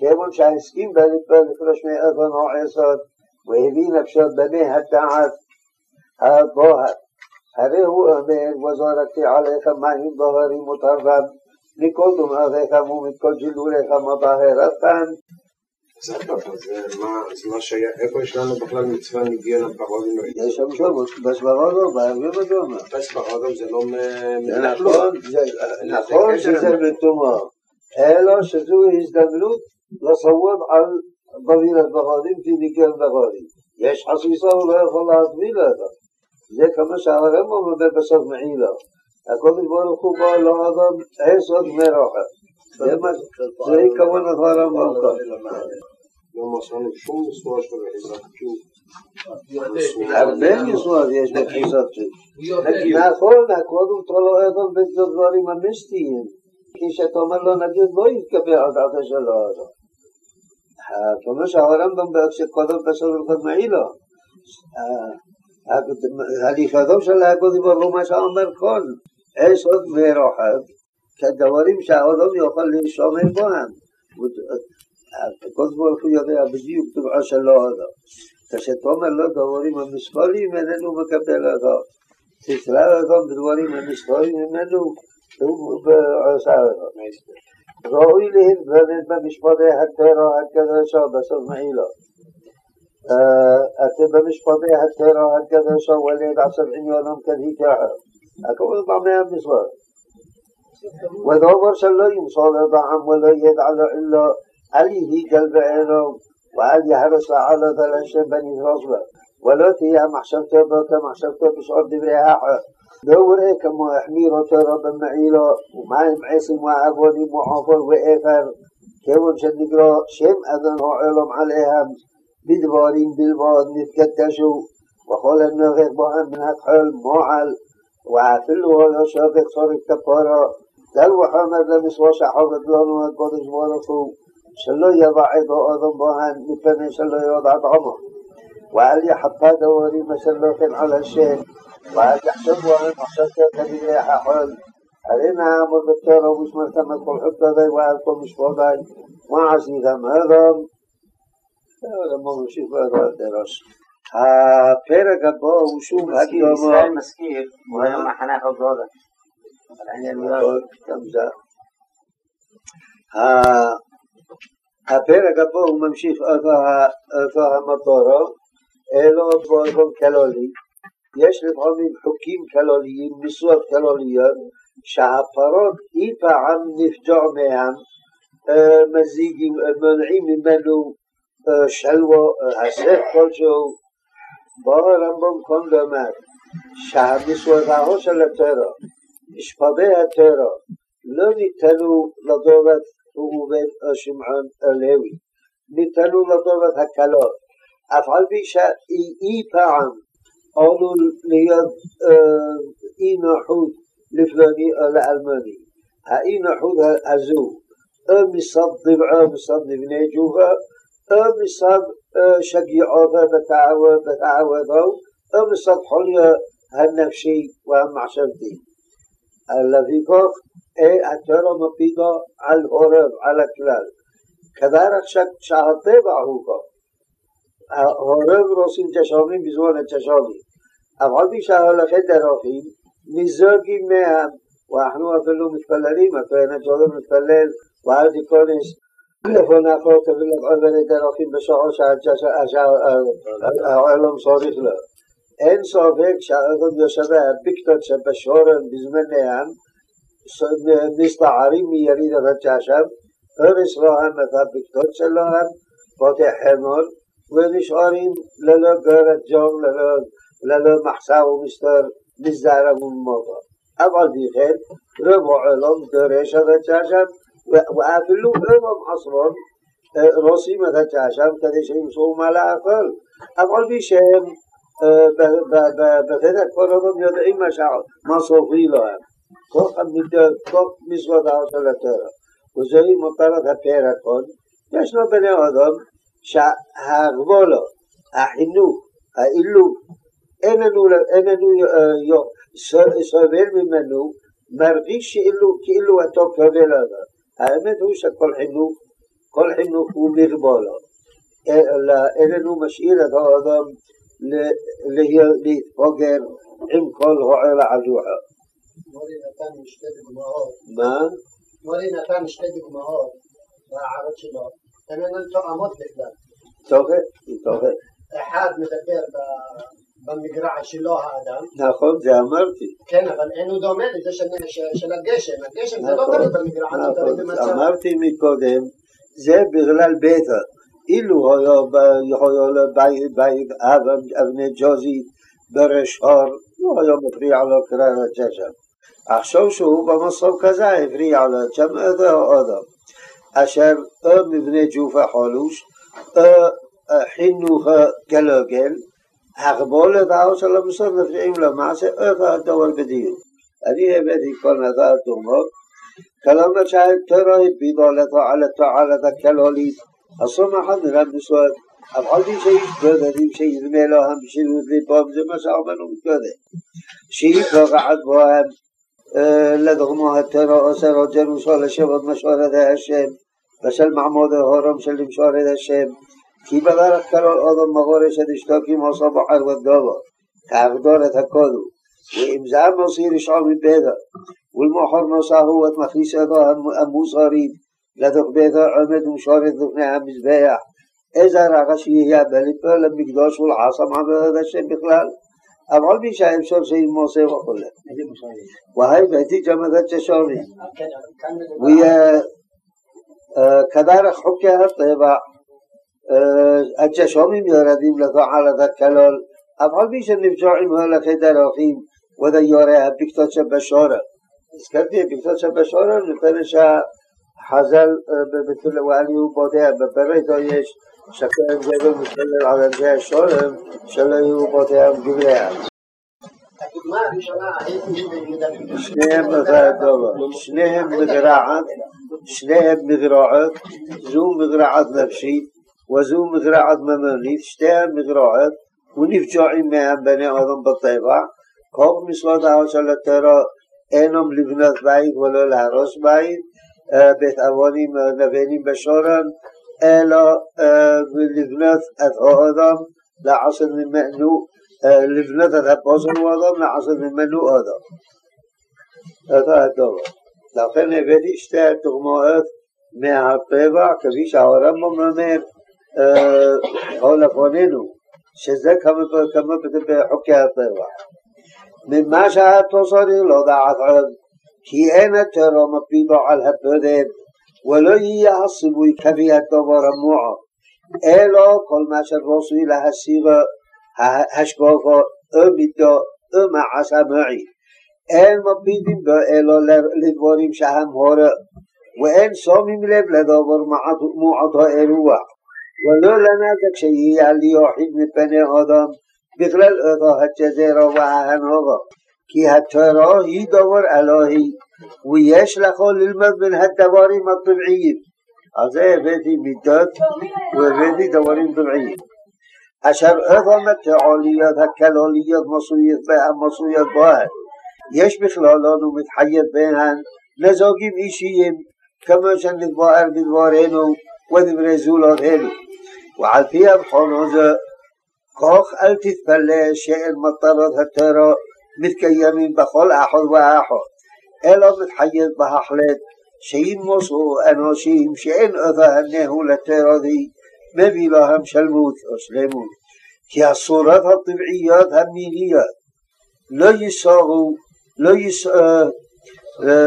كيوان شهسكين بيطار يخلش مئة ناعصات והביא נפשו בני הדעת הבוהר. הרי הוא אומר, וזורקתי עליכם מים בוהרים וטרבם, מכל דומעותיכם ומכל גילוליכם הבהרתם. אז מה שייך, איפה יש לנו בכלל מצווה מגיעה לפרעונים? יש שם שם, בסברודום, בערבים אדום. בסברודום זה לא... נכון שזה מתומו, אלא שזו הזדמנות לסובב על מבהיל את בגודים כי ניגן בגודים. יש חסיסה, הוא לא יכול להסביר אותו. זה כמו שהרמב"ם אומר בסוף מעילו. הקודש ברוך הוא בא לא אדם עשר מרוחם. זה עיקרון הדבר כאן. הרבה ניסוח יש בתפיסת שוק. נכון, הקודם תולו אדם בדברים המיסטיים. כשאתה אומר לו נגיד לא יתקבל על דעתו השלום. כמו שהרמב"ם בהקשר קודם בסוף הלכות מעילו, הליכתו של הקודם הוא מה שאומר כל עוד ורוחב, כדברים שהאדם יוכל להשתמש בהם. קודם כל הוא יודע בדיוק טבעו של האדם. כשתאמר לא דברים המשקולים איננו מקבל אותו. תקרא אותם בדברים המשקולים ממנו הוא עושה אותו. ראוי להתוודד במשפטי הטרו הקדושה בסוף מעילו. אתם במשפטי הטרו הקדושה ולד עשב עניונם ככה. הכל פעמי המזרח. ודובר שלא ימסור לבעם ולא ידע לו אלו אל יהי גל בעינו ואל יהרס לעלות על השם בנדרוס לו ולא תהיה מחשבתו בו כמחשבתו בשעות דברי האחר لو رأي كما أحمير وطرب المعيلة وما هم عاسم وعفاني معافر وآفر كما نقرأ شم أذن وعلم عليهم بدبارين بالبعض نتكتشوا وخال النغيق بهم من أدخل معل وعفلوا على شافق صارق تبارا دل وحمد لمسوى شحاب الدلان والقدش وارفو شلو يضع إضاء أذن بهم مثل شلو يضع طعمه وعلي حطا دواري مسلوخ على الشيخ ואל תחשבו הם חששת תביאי החול הרי נעמוד בטורו ושמרתם את כל חפתותי ועל כל משפותי מה עשיתם אדום? הרמב"ם ממשיך ועוד דרוש הפרק הבא הוא שוב הקדומו ישראל מזכיר הוא היום מחנה זה. הפרק הבא הוא ממשיך אותו המטורו אלו באופן כלולי. יש לפעמים חוקים כלוליים, ניסוח כלוליות, שהפרות אי פעם נפגע מהן, מזיגים, מונעים ממנו שלוו, הסף כלשהו. בואו הרמב"ם כאן ואומר שהמסוודאו של הטרו, משפבי הטרו, לא ניתנו לדובת ראובן או שמעון או לוי, ניתנו לדובת הקלות. אף על פי שאי פעם قالوا ليد اي نحوذ لفلاني الألماني اي نحوذ الزو امصد ضبعا امصد ابن جوفا امصد شقي عوضا بتعوضا امصد حليا النفسي والمعشبتي الذي قف الترى مبيضا على الهرب على الكلال كذلك شهد ضبعه قف הרוב רוצים תשלומים בזמן התשלומים. אבל מי שההולכי דרכים ניזוגים מהם, ואנחנו אפילו מתפללים, הכהן הג'ולם מתפלל, ועד יכונס לפונפו כביל עוברת דרכים בשעו שהעולם צריך לו. אין ספק שהאדם יושבי הביקטות שבשורם בזמניהם מסתערים מירידת הג'שם, הרס להם את הביקטות שלהם, פותח חמור ונשארים ללא גורת ג'ום, ללא מחסה ומסתור, מזדהרה וממותה. אבל בכן, רוב העולם דורש את הצ'עשם, ואפילו רוב המחסרון רוצים את הצ'עשם כדי שימצאו מה לאכול. אבל בשם, בבית הקורונה יודעים מה סופי להם. כך המידות, כך מזוודה של התורה. וזוהי מותרת הפרק יש לו בני אדם שההגבולו, החינוך, האילוף, לנו סובל ממנו, מרגיש כאילו אתה קובל עליו. האמת הוא שכל חינוך, כל חינוך הוא מגבולו. איננו משאיר את האדם להתפוגר עם כל העול העזוחה. מורי נתן שתי דוגמאות. מה? מורי נתן שתי דוגמאות בהערות שלו. הן אינן תואמות בכלל. תוכן, תוכן. אחד מדבר במגרע שלו האדם. נכון, זה אמרתי. כן, אבל אין הוא דומה לזה של הגשם. הגשם זה לא תלוי במגרע, זה תלוי במצב. אמרתי מקודם, זה בגלל בטח. אילו היה בית אבני ג'וזי ברש אור, לא היה מפריע לו קרא לג'שם. עכשיו שהוא במצב כזה הפריע לו, שם אדם. אשר או מבנה ג'וף החולוש או חינוך גלוגל, הגבולת העושר למסור נפגעים למעשה או הדור בדיוק. אני הבאתי כבר נדע דומות, כלומר שהאלטרו הטבינו על התועלת הקלולית הסומכת מן המסורת אף על פי שיש גודדים שידמה לו המשילות ליבם, זה מה שאמרנו קודם, שהיא פוגעת בוהם לדוגמה התורה עושה רוג'נושו לשבת משורת השם בשל מעמוד ההורם של למשור את השם כי בדרך כלל אדם מגורש הדשתוקים עושה בוחר ודובו תעבדור את הקודו ואם זה מוסי רשעו מביתו ולמוחר נוסעו את מכניסתו המוסרית לתוך ביתו עומד ומשורת לפני המזבח איזה רעש יהיה בליפו למקדוש ולעסם עבודת השם בכלל אבל מי שהאפשר שימוסה וכולי. והבאתי ג'מדת ששורי. וכדרך חוקי הטבע, הג'שומים יורדים לתועלת הכלול, אבל מי שנפגעים הולכי דרכים ודיורי הבקתות שבשורר. הזכרתי הבקתות שבשורר מפני שהחז"ל, ואני הוא בודע, בבריתו יש שכן גדול מתפלל על אנשי השולם שלא יהיו בוטיהם גבליהם. שניהם שניהם מגרעת, שניהם מגרעת, זו מגרעת נפשית וזו מגרעת ממונית, שתיהם מגרעות ונפגעים מהם בני אדם בטבע. כל משרדו של הטרור אינם לבנות בית ולא להרוס בית, בית אבונים נבנים בשורן אלא לבנות את האדם, לעשות ממנו, לבנות את הפוסל האדם, לעשות ממנו אדם. אותו הדבר. לכן הבאתי שתי דוגמאות מהטבע, כפי שהרמב"ם אומר, או לפנינו, שזה כמו בחוקי הטבע. ממה שהתוסרי לא דעת עוד, כי אין הטרור מפיבו על הבודד ולא יהיה הסיבוי כפי הדבר המוער, אלא כל מה שרצוי להשיגו השקופו או מידו או מעשה מועיל. אין מביטים בו אלא לדבורים שהם הורו, ואין שמים לב לדבר מועתו אירוע, ולא לנזק שיהיה ליחיד מפני אדם בכלל אותו הג'זירו וההנוגו, כי התורה היא דבר אלוהי. ויש לכל ללמוד מן הדברים הטבעיים. על זה הבאתי מידות והבאתי דברים טבעיים. אשר אדם התעוליות הכלוליות מצויות בהן. יש בכללון ומתחייב בהן מזוגים אישיים כמו שנתבואר בדבורנו ודברי זולות אלו. ועל פי הבחון הזה, כך אל תתפלא שאין מטרות הטרו מתקיימים בכל אחד ואחד. אלא מתחייב בהחלט שימוסו אנשים שאין אותה ניהול הטרורי מביא להם שלמות או שלמות. כי הסורות הטבעיות המיניות לא יסורו, לא יסור,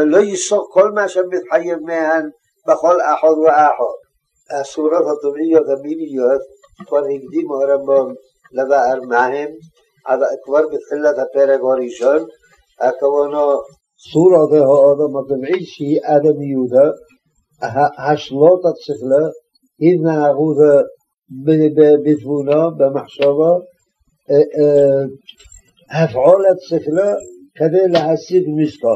לא יסור כל מה שמתחייב מהן בכל אחור ואחור. הסורות הטבעיות המיניות כבר הקדימו הרמב"ם לבאר מהם כבר בתחילת הפרק הראשון הכוונו صورة האדם הטבעי שהיא אדמיותו, השלוטת שכלו, התנהגותו בתבונה, במחשבה, הפעולת שכלו כדי להשיג משקל.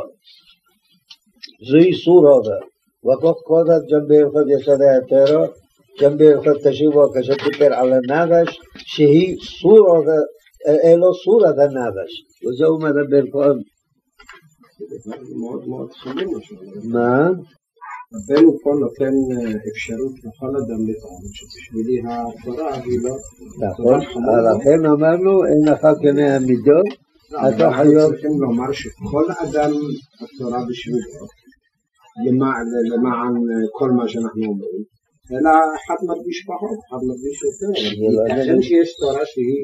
זוהי סורה בה. וכך קודת גם בהלכות יסודי הטרו, גם בהלכות תשיבו כשדיבר על הנבש, שהיא סורה, אלו סורת הנבש. וזהו מדבר כאן מאוד מאוד חמים מה שאומר. מה? רבנו פה נותן אפשרות לכל אדם לטעון שבשבילי התורה היא לא... נכון, לכן אמרנו אין לך כנה המידות, אתה חייב... אנחנו צריכים לומר שכל אדם התורה בשבילו למען כל מה שאנחנו אומרים. אלא אחד מרגיש פחות, אחד מרגיש יותר, אבל שיש תורה שהיא...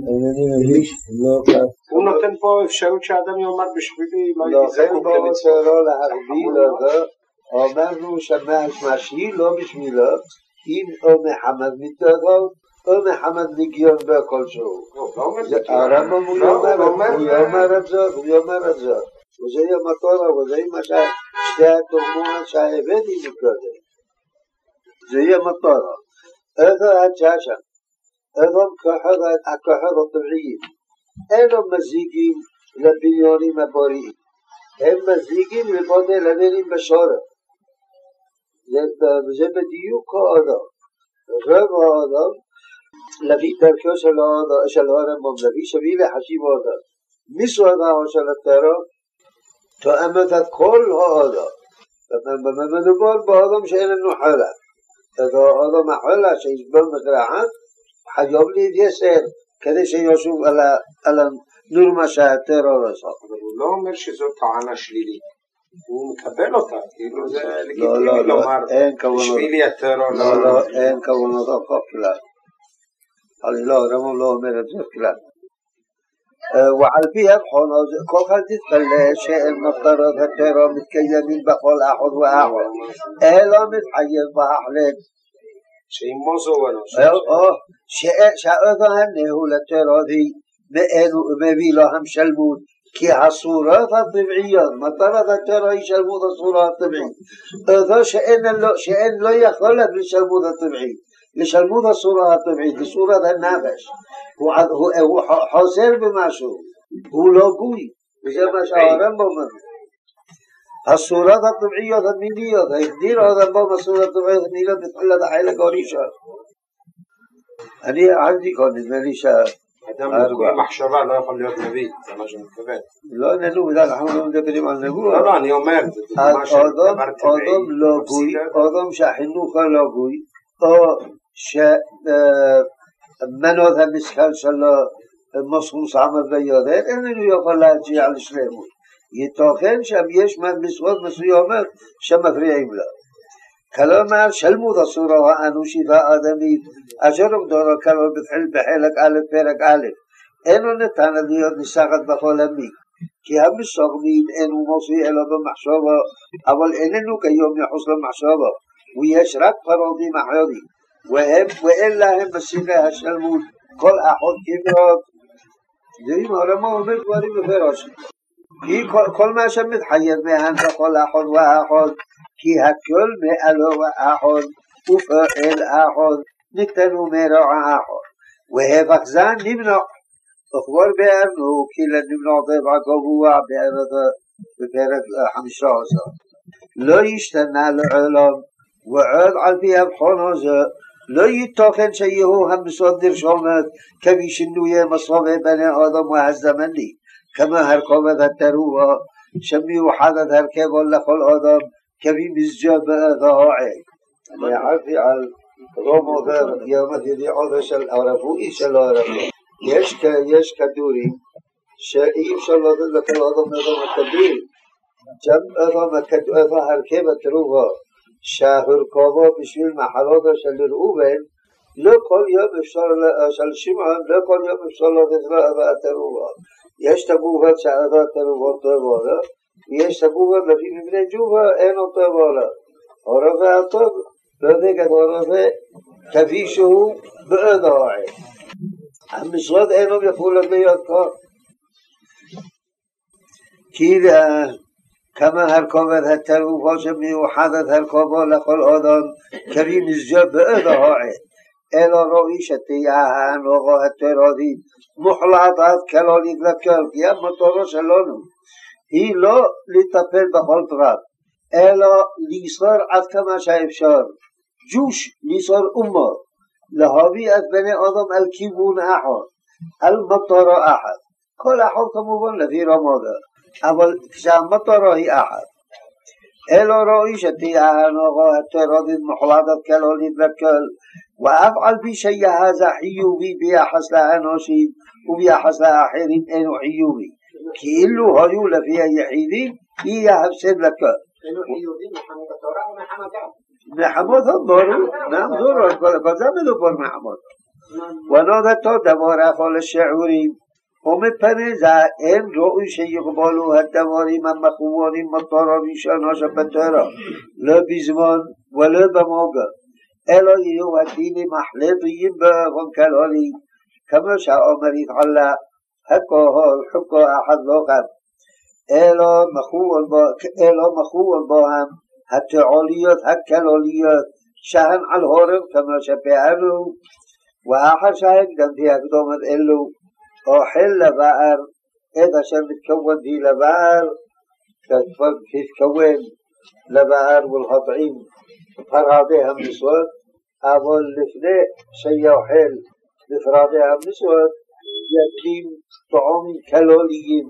הוא נותן פה אפשרות שאדם יאמר בשבילי, לא יזכו כמצוות. לא להבדיל אותו, אמרנו שהשליל לא בשבילו, אם או מחמת מתוכו או מחמת ניקיון בכלשהו. הרמב"ם הוא יאמר את זאת, הוא יאמר את זאת. וזה יום התורה, וזה מה שתי התורמות שהבאתי מקודם. זה יהיה מטורו. איפה הג'אשם? איפה הכוחות הטבעיים? אינם מזיקים לבניונים הבוריים. הם מזיקים לבוני לבנים בשורף. זה בדיוק האדם. רוב האדם, לפי דרכו של הרמב"ם, לפי שביל החשיב האדם, מסודו של הטרור, תואמת את כל האדם. מדובר באדם שאין לנו חלק. هذا מחלה שיש בו מזרעת, חייב להתייסר כדי שישוב על הנורמה שהטרור עשה. אבל הוא לא אומר שזו טענה שלילית. הוא מקבל אותה, כאילו זה לגיטימי לומר, בשבילי הטרור... לא, לא, אין כוונות הפוך כלל. לא, רמון לא אומר את זה כלל. وعلى فيها بحون كوكا تتقل شئن مفتر وفتر ومتكيبين بخول أحد وأحد أهلا متحيز وأحلم شئن موزو ونوش اه، آه. شئن شئن نهول التراثي مأنو أمبي لهم شلمون كي هالصورات الضبعية ترى الترى يشلمون الصورات الضبعية هذا شئن لا يخلد يخلط لشلمون الضبعية لشلمون الصورات الضبعية لصورة النافش הוא חוסר במשהו, הוא לא גוי, וזה מה שהרמב"ם אומר. הסורות הטבעיות המיניות, הגדיר הרמב"ם הסורות הטבעיות המיניות בתחילת החלק הראשון. אני העמתי כאן, נדמה לי ש... אדם נגוע מחשבה לא יכול להיות נביא, זה מה שמתכוון. לא נגוע, אנחנו לא מדברים על נגוע. לא, לא, אני אומר, זה דוגמה של דבר טבעי. אדם שהחינוך הלא גוי, או מנות המשקל שלו מסכום סמר ויודד, איננו יכול להגיע לשלמות. ייתכן שם יש משרות מסוימות שמפריעים לו. כלומר, שלמות הסורו האנושית האדמית, אשר עומדו כלול בחלק א', פרק א', אינו ניתנת להיות ניסחת בכל עמי, כי המסוגמים אינו מוסי אלא במחשבו, אבל איננו כיום מחוץ למחשבו, ויש רק פרודים אחרים. ואין להם משיגי השלמות, כל אחות כמעט. דברים הרמה אומר דברים בפירוש. כי כל מה שמתחייב מהם בכל אחות ואחות, כי הכל מאלו ואחות, ופועל אחות, נקטנו מרוע אחות. והפך זה נמנע. וכבר בארנו, כי לנמנע דבר גבוה בפרק חמישה עשר. לא ישתנה לעולם, ועוד על פי הבחון הזה לא ייתכן שיהו המסוד נרשומת כפי שינויי מסובי בני אדם והזמני, כמו הרכובת התרועה, שמיוחדת הרכבו לכל אדם, כפי מזג'ה באדו העד. אני הערתי על רום עובר יומת ידיעותו של הרפואי שלו הרפואי. יש כדורים שאי אפשר לתת לכל אדם אדם הכדור, גם אדם הרכב התרועה. שהרכובו בשביל מחלותו של ראובן, לא כל יום אפשר, של שמעון, לא כל יום אפשר לתת לו הבאת תרובות. יש את הגופות שהבאת תרובות טובות לו, ויש את הגופות לפי מבנה ג'ובה, אין אותו טובות לו. הרופא הטוב לא נגד הרופא כפי שהוא בעוד העין. המשרות אינו מחולק להיות כה. כי كما هالكوبر هالتلوفة وحدث هالكوبة لكل آدم كبير نسجاب بأذى هاعد إلا رأي شتياهان وغا هالتراضين محلطات كلاليك لكل فيها مطارة شلانو هي لا لتفل بخالطرات إلا لصار عد كما شايفشار جوش لصار أمه لهابي أثبني آدم الكيبون أحد المطارة أحد كل أحد كمبان لفي رماده אבל כשהמטו רואי אחת. אלו רואי שתהיה הנוגו הטרובים מוחלטת כלולית וכל, ואף על פי שיהיה זה חיובי ביחס לאנושים וביחס לאחרים אינו חיובי. כאילו היו לפי היחידים, יהיה הפסד לכל. אינו חיובי מחמת התורה ומחמתה. محمد بارو نعم زور بزمد بار محمد ونادتو دمار أخال الشعوري ומפני זה הם ראוי שיגבלו הדברים המכוונים מטור הראשונו שבתורו, לא בזמן ולא במוגר, אלא יהיו הדינים החלטיים באופן כלולי, כמו שאומר יתחלה, הכהול חוקו אחד לא גם, אלא מכוון בוהם התיאוליות הכלוליות שהן על הורם כמו שפעלו, ואחר שהקדמתי הקדומת אלו أحل لبعر إذا شر تكون دي لبعر تتكون لبعر والهطعين فرادها مسود أول لفنة شيء أحل لفرادها مسود يكين طعام كلوليين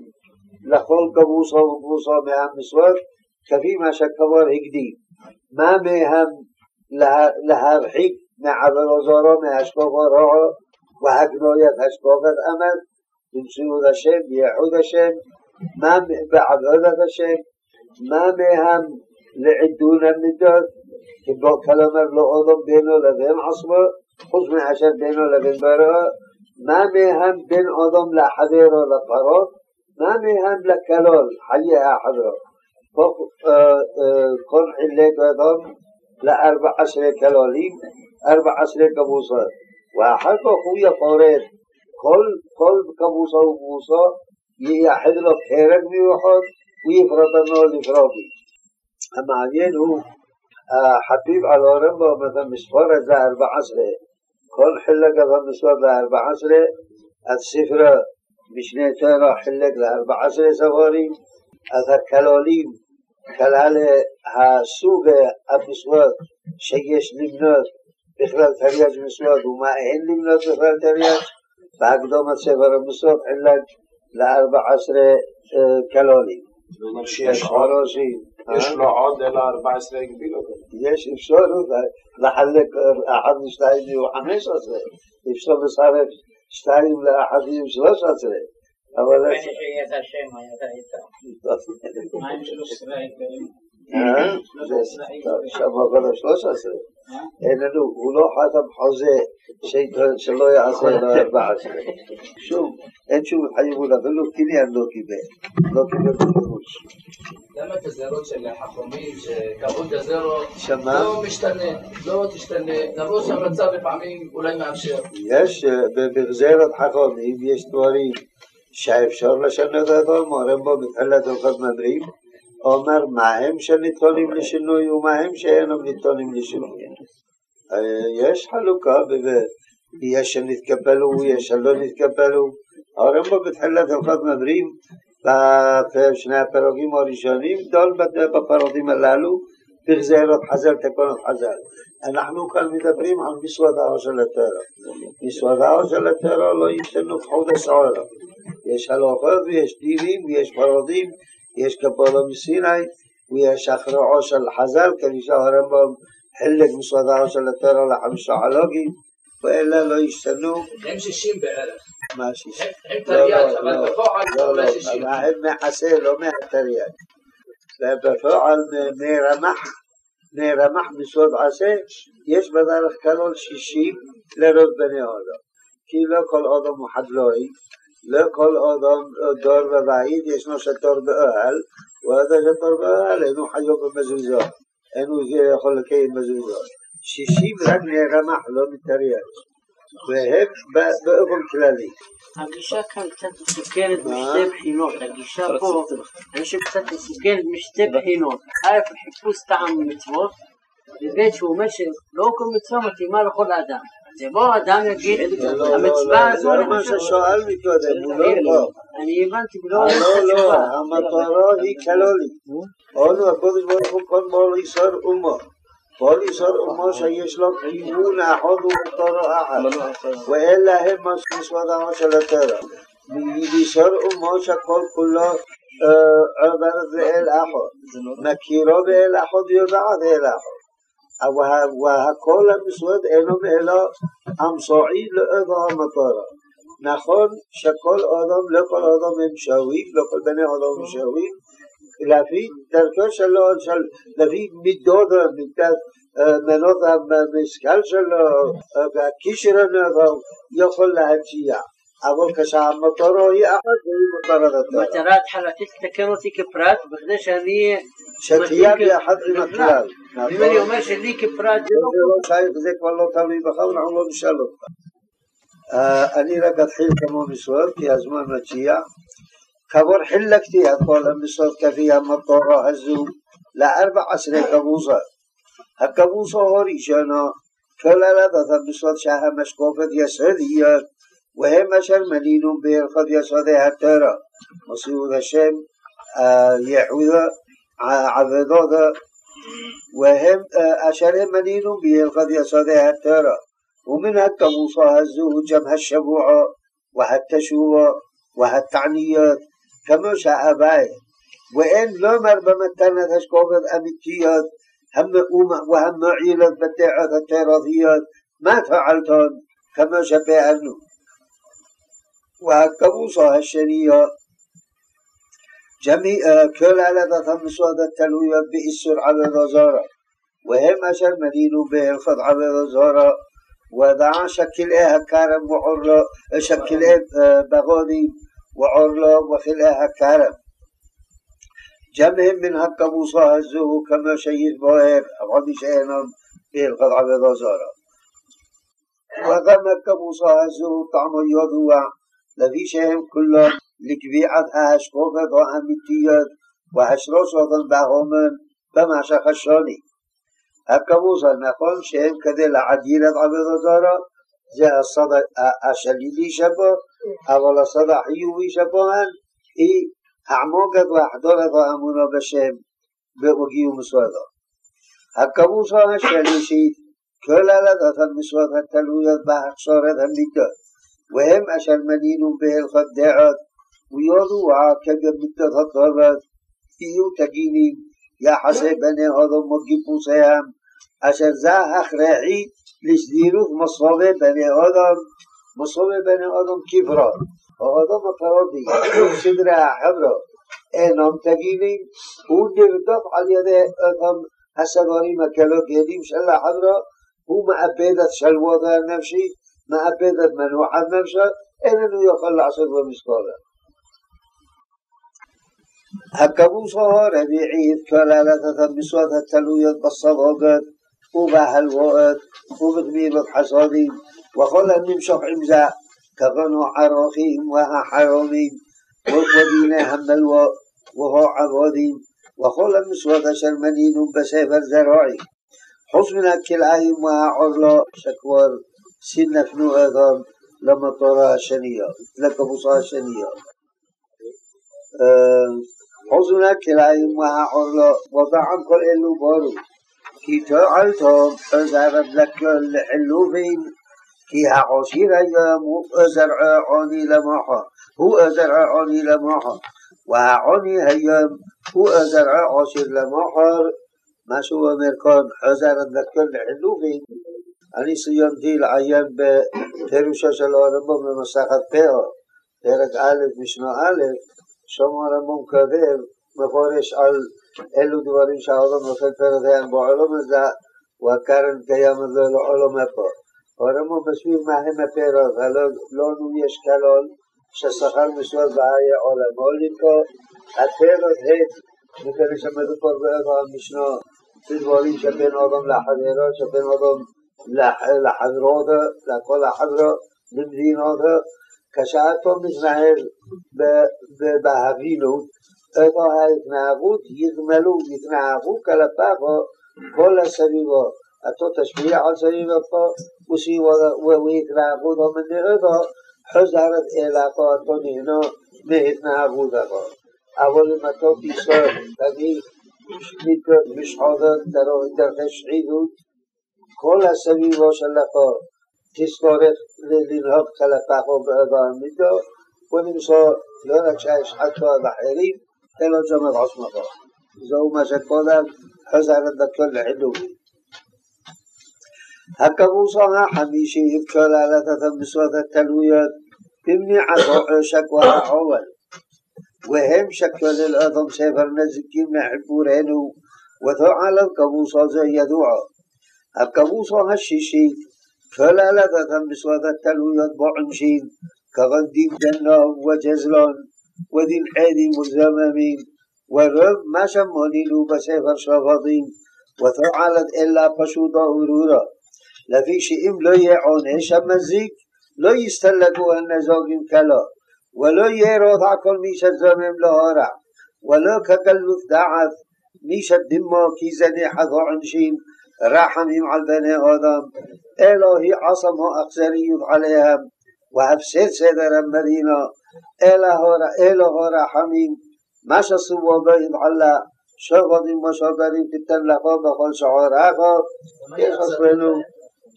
לכל כבוסו וכבוסו מהמשוות, כפי מה ما הקדים. מה מהם להרחיק מעבר עזורו, מהשקופו רועו, והגנויית השקופת אמר, במציאות השם, בייחוד השם, מה בעבודת השם, מה מהם לעידון המידות, כלומר לא אודום בינו לבין עצמו, חוץ מאשר בינו לבין בראו, מה מהם בין אודום לחברו לפרעה, מה מהם לכלול, חיי החברו. כל חילק אדום לארבע עשרה כלולים, ארבע עשרה כבוסות. ואחר כך הוא יפורד כל כבוסו וכבוסו, ייחד לו פרק מיוחד ויפרדנו לפרודי. המעניין הוא, חביב על הרמב"ם את המספור הזה 14, כל חלק את המספור ל-14, את ספרו משנה תוירו חלק ל-14 ספורים, את הכלולים כלל הסוג המספור שיש למנות בכלל תרי"ג מסוים, ומה אין למנות בכלל תרי"ג. בהקדום הספר המסוף אין לה לארבע עשרה קלונים. יש לו עוד אלא ארבע עשרה גבילות. יש אפשרות לחלק אחד משתיים יהיו חמש עשרה. אפשר לסרב שתיים לאחד יהיו שלוש עשרה. אבל... נדמה לי שיהיה את השם, היה איתו. מה עם שלוש עשרה אה? שבוע עבר השלוש עשרה. איננו, הוא לא חתם חוזה שלא יעשה אלא [LAUGHS] ארבע עשרה. שוב, אין שום התחייבות, אפילו קניין לא קיבל, לא קיבל בשימוש. למה את הגזרות של החכומים, שכמות הזרות לא משתנה, לא תשתנה, למרות שהמצב לפעמים אולי מאפשר? יש, אה, בגזרת חכומים יש דברים שאפשר לשנות אותו, מורם בו בתחילת אוכל מדרים. אומר מה הם שניתונים לשינוי ומה הם שאינם ניתונים לשינוי. יש חלוקה, ויש שנתקפלו ויש שלא נתקפלו. הרמב"ם בתחילת הלכות מדברים בשני הפרוגים הראשונים, דול בפרוגים הללו, בגזירות חז"ל, תקנות חז"ל. אנחנו כאן מדברים על מסוודאו של הטרור. מסוודאו של הטרור לא ישתנו חודש הסעורה. יש הלוכות ויש דילים ויש פרודים יש קבלה מסיני ויש הכרעו של חז"ל, כפי שהרמב"ם חילק מסודרו של התורה לחמישה חלוגים, ואלה לא השתנו. הם שישים בערך. מה שישים? הם תרי"ג, אבל בפועל לא שישים. הם מחסה, לא מהתרי"ג. ובפועל מרמ"ח, מרמ"ח מסוד עשה, יש בדרך כלל שישים לרוב בני אדם. כי לא כל אדם הוא חדלוי, לא כל דור בבית ישנו שטור באוהל, ואותו שטור באוהל אינו חיוק במזוזו, אינו יכול לקיים מזוזו. שישים רק להירמח, לא מתרי"ש. והם באופן כללי. הגישה כאן קצת מסוכנת משתי בחינות, הגישה פה, אני חושב קצת מסוכנת משתי בחינות. א', חיפוש טעם מצוות, וב', שהוא אומר שלא כל מצווה מתאימה לכל האדם. שבו אדם יגיד המצווה הזו... זה מה ששואל מקודם, הוא לא פה. אני הבנתי, הוא לא... לא, לא, המטרה היא קלולית. אונו הקודש ברוך הוא כל מול ישראל אומו. כל ישראל אומו שיש לו כיוון האחוד ומטרה אחת. ואלה הם מה שמשמעותו של התורה. וישראל אומו שכל כולו עוברת לאל אחוד. מכירו באל אחוד ויודעת אל אחוד. והכל המסוד אינו אלא המסועי לאודו המטרה. נכון שכל אדם, לא כל אדם הם שווים, לא כל בני אדם הם שווים, לפי דרכו שלו, לפי מידות, מידת מנות המשכל שלו, הכישרונות, יכול להציע. אבל כשהמטור הוא יהיה אחת זה יהיה והיא על יותר. המטרה התחלתית לתקן אותי כפרט בכדי שאני... שתהיה ביחד עם הכלל. אם אני אומר שלי כפרט... זה כבר לא תלוי בך אנחנו לא נשאל אותך. אני רק אתחיל כמו מסורת כי הזמן מציע. כבר חילקתי את כל המסורת כפי המטור הזו לארבע עשרה כבוזות. כבוסות. הכבוסו הראשונו כל הלדות המסורת שהמשקופת יסודיות وهم أشر منينو بإرخاد يصادي هالتارة مصيود الشام آه، يحوذ عبداد وهم آه، أشر منينو بإرخاد يصادي هالتارة ومن هالتبوصة هزوه جمه الشبوع وهالتشوه وهالتعنيات كما شاء أبائه وإن لا مربا متنت أشكافت أمتيات هم وهم عيلت بالتعاد التراثيات ما فعلتان كما شبه أنه والكبوس الشنية جميع كل علادة المصاد التلوية بإسر عبد زارة وهم أشر به الخط عبد زارة ودعا شكلها الكرم وعرلا شكلها بغادي وعرلا وخلها الكرم جمعهم من هالكبوس هزوه كما شيء باهر أبعد شأنهم بهلخط عبد زارة وغم الكبوس هزوه طعم يدوع לפי שהם כולם לקביעת ההשקופת האמיתיות והשרושותן בהומן במשך השוני. הפירוש הנכון שהם כדי לעדיר את עבודת זרה זה הצד השלילי שבו, אבל הצד החיובי שבוהן היא העמוקת והחדורת האמונה בשם וגיום מסודו. הפירוש השלישי כוללת את המסוד התלויות בהכשרת המידות وهم أشر مدينون به الخدعات ويالو عاكب مدة الضابات تجيني يا يحسي بني هذا مرقبو سيهم أشر زاه أخرعي لشديروه مصاب بني آدم مصاب بني آدم كبرى وآدم فراضي وصدر أحبرى أنهم تجينين ونردف على يد آدم السباري مكلاب يديم شل أحبرى ومعبادت شلواتها النفسي מאבד את מנוחת נפשו, איננו יכול לעשות במשקולת. הכבוש הרביעית כוללת את המשרות התלויות בסבוגות ובהלוואות ובגמילות חסדים וכל הנמשוך עם זה כוונו ערוכים והחרומים ודיני המלוות והעבודים וכל המשרות אשר מנינו בספר זרועי חוץ מן הכלאיים והעורלות שכבר سنفنو أيضاً لمطارة الشنية لكبصة الشنية حظنا كلاهم وحاحر الله وضعهم كل إلو بارو كي تعالتهم أزارت لك اللوفين كي هعاشير أيام وأزرع عاني لماحا هو أزرع عاني لماحا وهعاني هيام هو أزرع عاشير لماحا ما شو أمركان أزارت لك اللوفين אני סיימתי לעיין בפירושו של הרמב"ם במסכת פאו, פרק א', משנה א', שם הרמב"ם כותב מפורש על אלו דברים שהעולם נופל פרותיהם בעולם הזה, והקרן קיימת לו לעולם הפה. הרמב"ם מסביר מהם הפירות, הלא יש קלון ששכר מסוים בעיה עולמו לפה, הפירות הם, מפני שמדובר באותו המשנה, בדברים שבין אדם לחברו, שבין אדם לחברותו, לכל החברו, למדינותו, כשאתה מתנהל בהבינות, איפה ההתנהגות יגמלו, יתנהגו כלפיו כל הסביבו. אתה תשפיע על סביבתו והתנהגותו מנהלו חוזרת אליך, אתה נהנה מהתנהגותו. אבל אם אתה תיסוד תמיד משחודת דרכי שחיתות כל הסביבו של החור תזכורת לנהוג כלפיו מידו, ולמצוא לא רק על אחרים, אלא ג'מר מבוא. זהו מה שקודם חזר דרכו לחילובי. הכבוש החמישי להעלת את המשרות התלויות במניעת העושק והעוול והם שקשו שכולל עם ספר נזיקים מחיבורנו, ותועלת כבוסו זה ידועו. القبوس والشيشي فلا لذاتاً بسوات التلويات بعنشين كغن دين جنة وجزلان ودين حيدي مزممين ورب ما شمانينو بسفر شفاطين وفعلت إلا بشوطة أرورة لفي شئم لا يعاني شمزيك لا يستلقوا النزاقين كلا ولا يراضع كل ميش الزمم لهارع ولا كقلوث دعف ميش الدماء كيزني حذا عنشين רחמים על בני אדם, אלו היא עסם האכזריות עליהם, והפסד סדר המדינה, אלו הרחמים, מה שסובו בו יתעלה, שוחדים ושודרים תיתן לכו בכל שעורך, יש עצמנו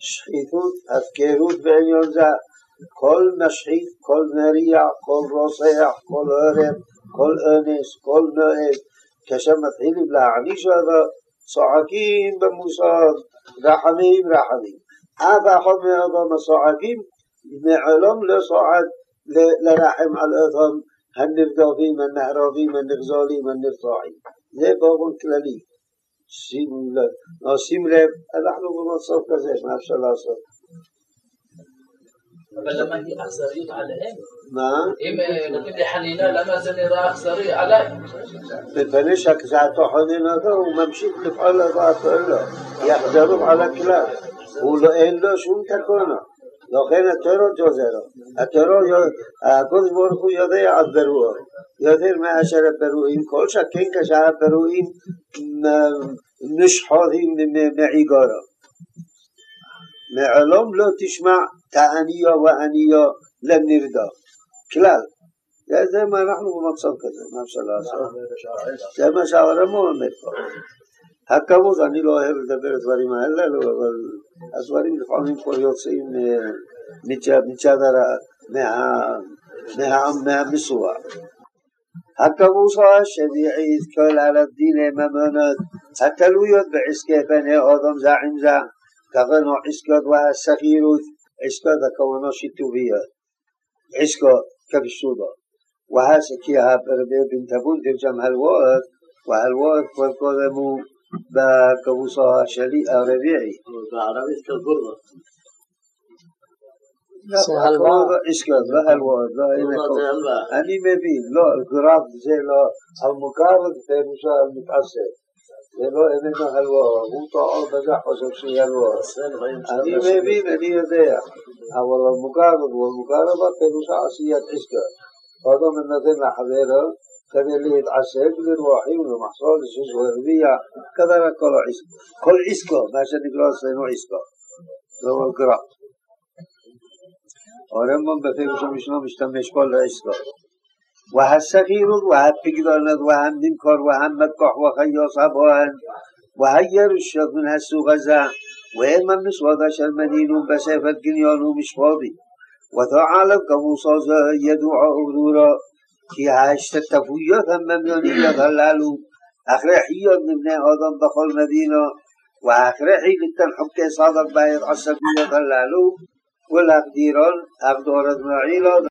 שחיתות, הפקרות בעניין זה, כל משחית, כל מריע, כל רוצח, כל הרג, כל אונס, כל נועד, כשמתחילים להעניש אותו צועקים במוסר רחמים רחמים. אף אחד מאותם הצועקים מעולם לא צועק לרחם על אותם הנרדפים, הנהרבים, הנגזלים, הנרצעים. זה באופן כללי. שים לב, אנחנו במצב כזה, מה אפשר לעשות? אבל למה היא אכזריות עליהם? نعم إما حنينة لما زني راح سري علي ببنيش هكزعتو حنينة وما مشيت تفعل ضعتو إلا يحضروا على كلاب ולא אין לו שום תקונה. לכן הטרור ג'וזרו. הטרור, הקודש ברוך הוא יודע על ברואו, יותר מאשר הפרועים, כל שכן כאשר הפרועים נשחודים מעיגורו. מעולם לא תשמע תעניו ועניו למרדוף. כלל. זה מה אנחנו במצב כזה, מה אפשר לעשות? זה מה שהרמון אומר פה. הכמות, אני לא אוהב לדבר הדברים האלה, אבל הדברים לפעמים פה יוצאים מצד מהמסוע. הכמוסו השביעית כוללת דיני ממונות התלויות בעסקי בני אודום זה עם זה, כוונו עסקות והסחירות, עסקות הכוונו שיתוביות. עסקות كبشتودا وحسكيها بربية بنت بول ترجم هالوقت وهالوقت والقادمو بكبوصة شريعة ربيعي بعربية كالقربة אני מבין, לא, גרב זה לא, המוכר זה פירושה מתעסק. ולא אמת ההלוואה, הוא טועה בזה חושב שהיא הלוואה. אני מבין, אני יודע, אבל הוא המוגרמת והמוגרמת פירושה עשיית עסקה. אדם נותן לחברו כדי להתעסק לרווחים ולמחסור לשיש הרביע, כדרך כל עסקו. כל עסקו, מה שנקרא אצלנו עסקו. לא מוכר. הרמב"ם בפירוש המשנה משתמש כל לעסקו. והשכירות והפקדונות והממכור והמקוח וכיוס הבוהן והירשות מן הסוג הזה ואין ממשרות אשר מנינו בספר קניון ומשפוטי ותועלת כמוסו זו ידועו וברורו כי ההשתתפויות הממיוניות הללו הכרחיות לבני אדם בכל מדינו והכרחי ליתן חוקי סדק בעת עסקויות הללו ולהגדירון אף דורת מעילות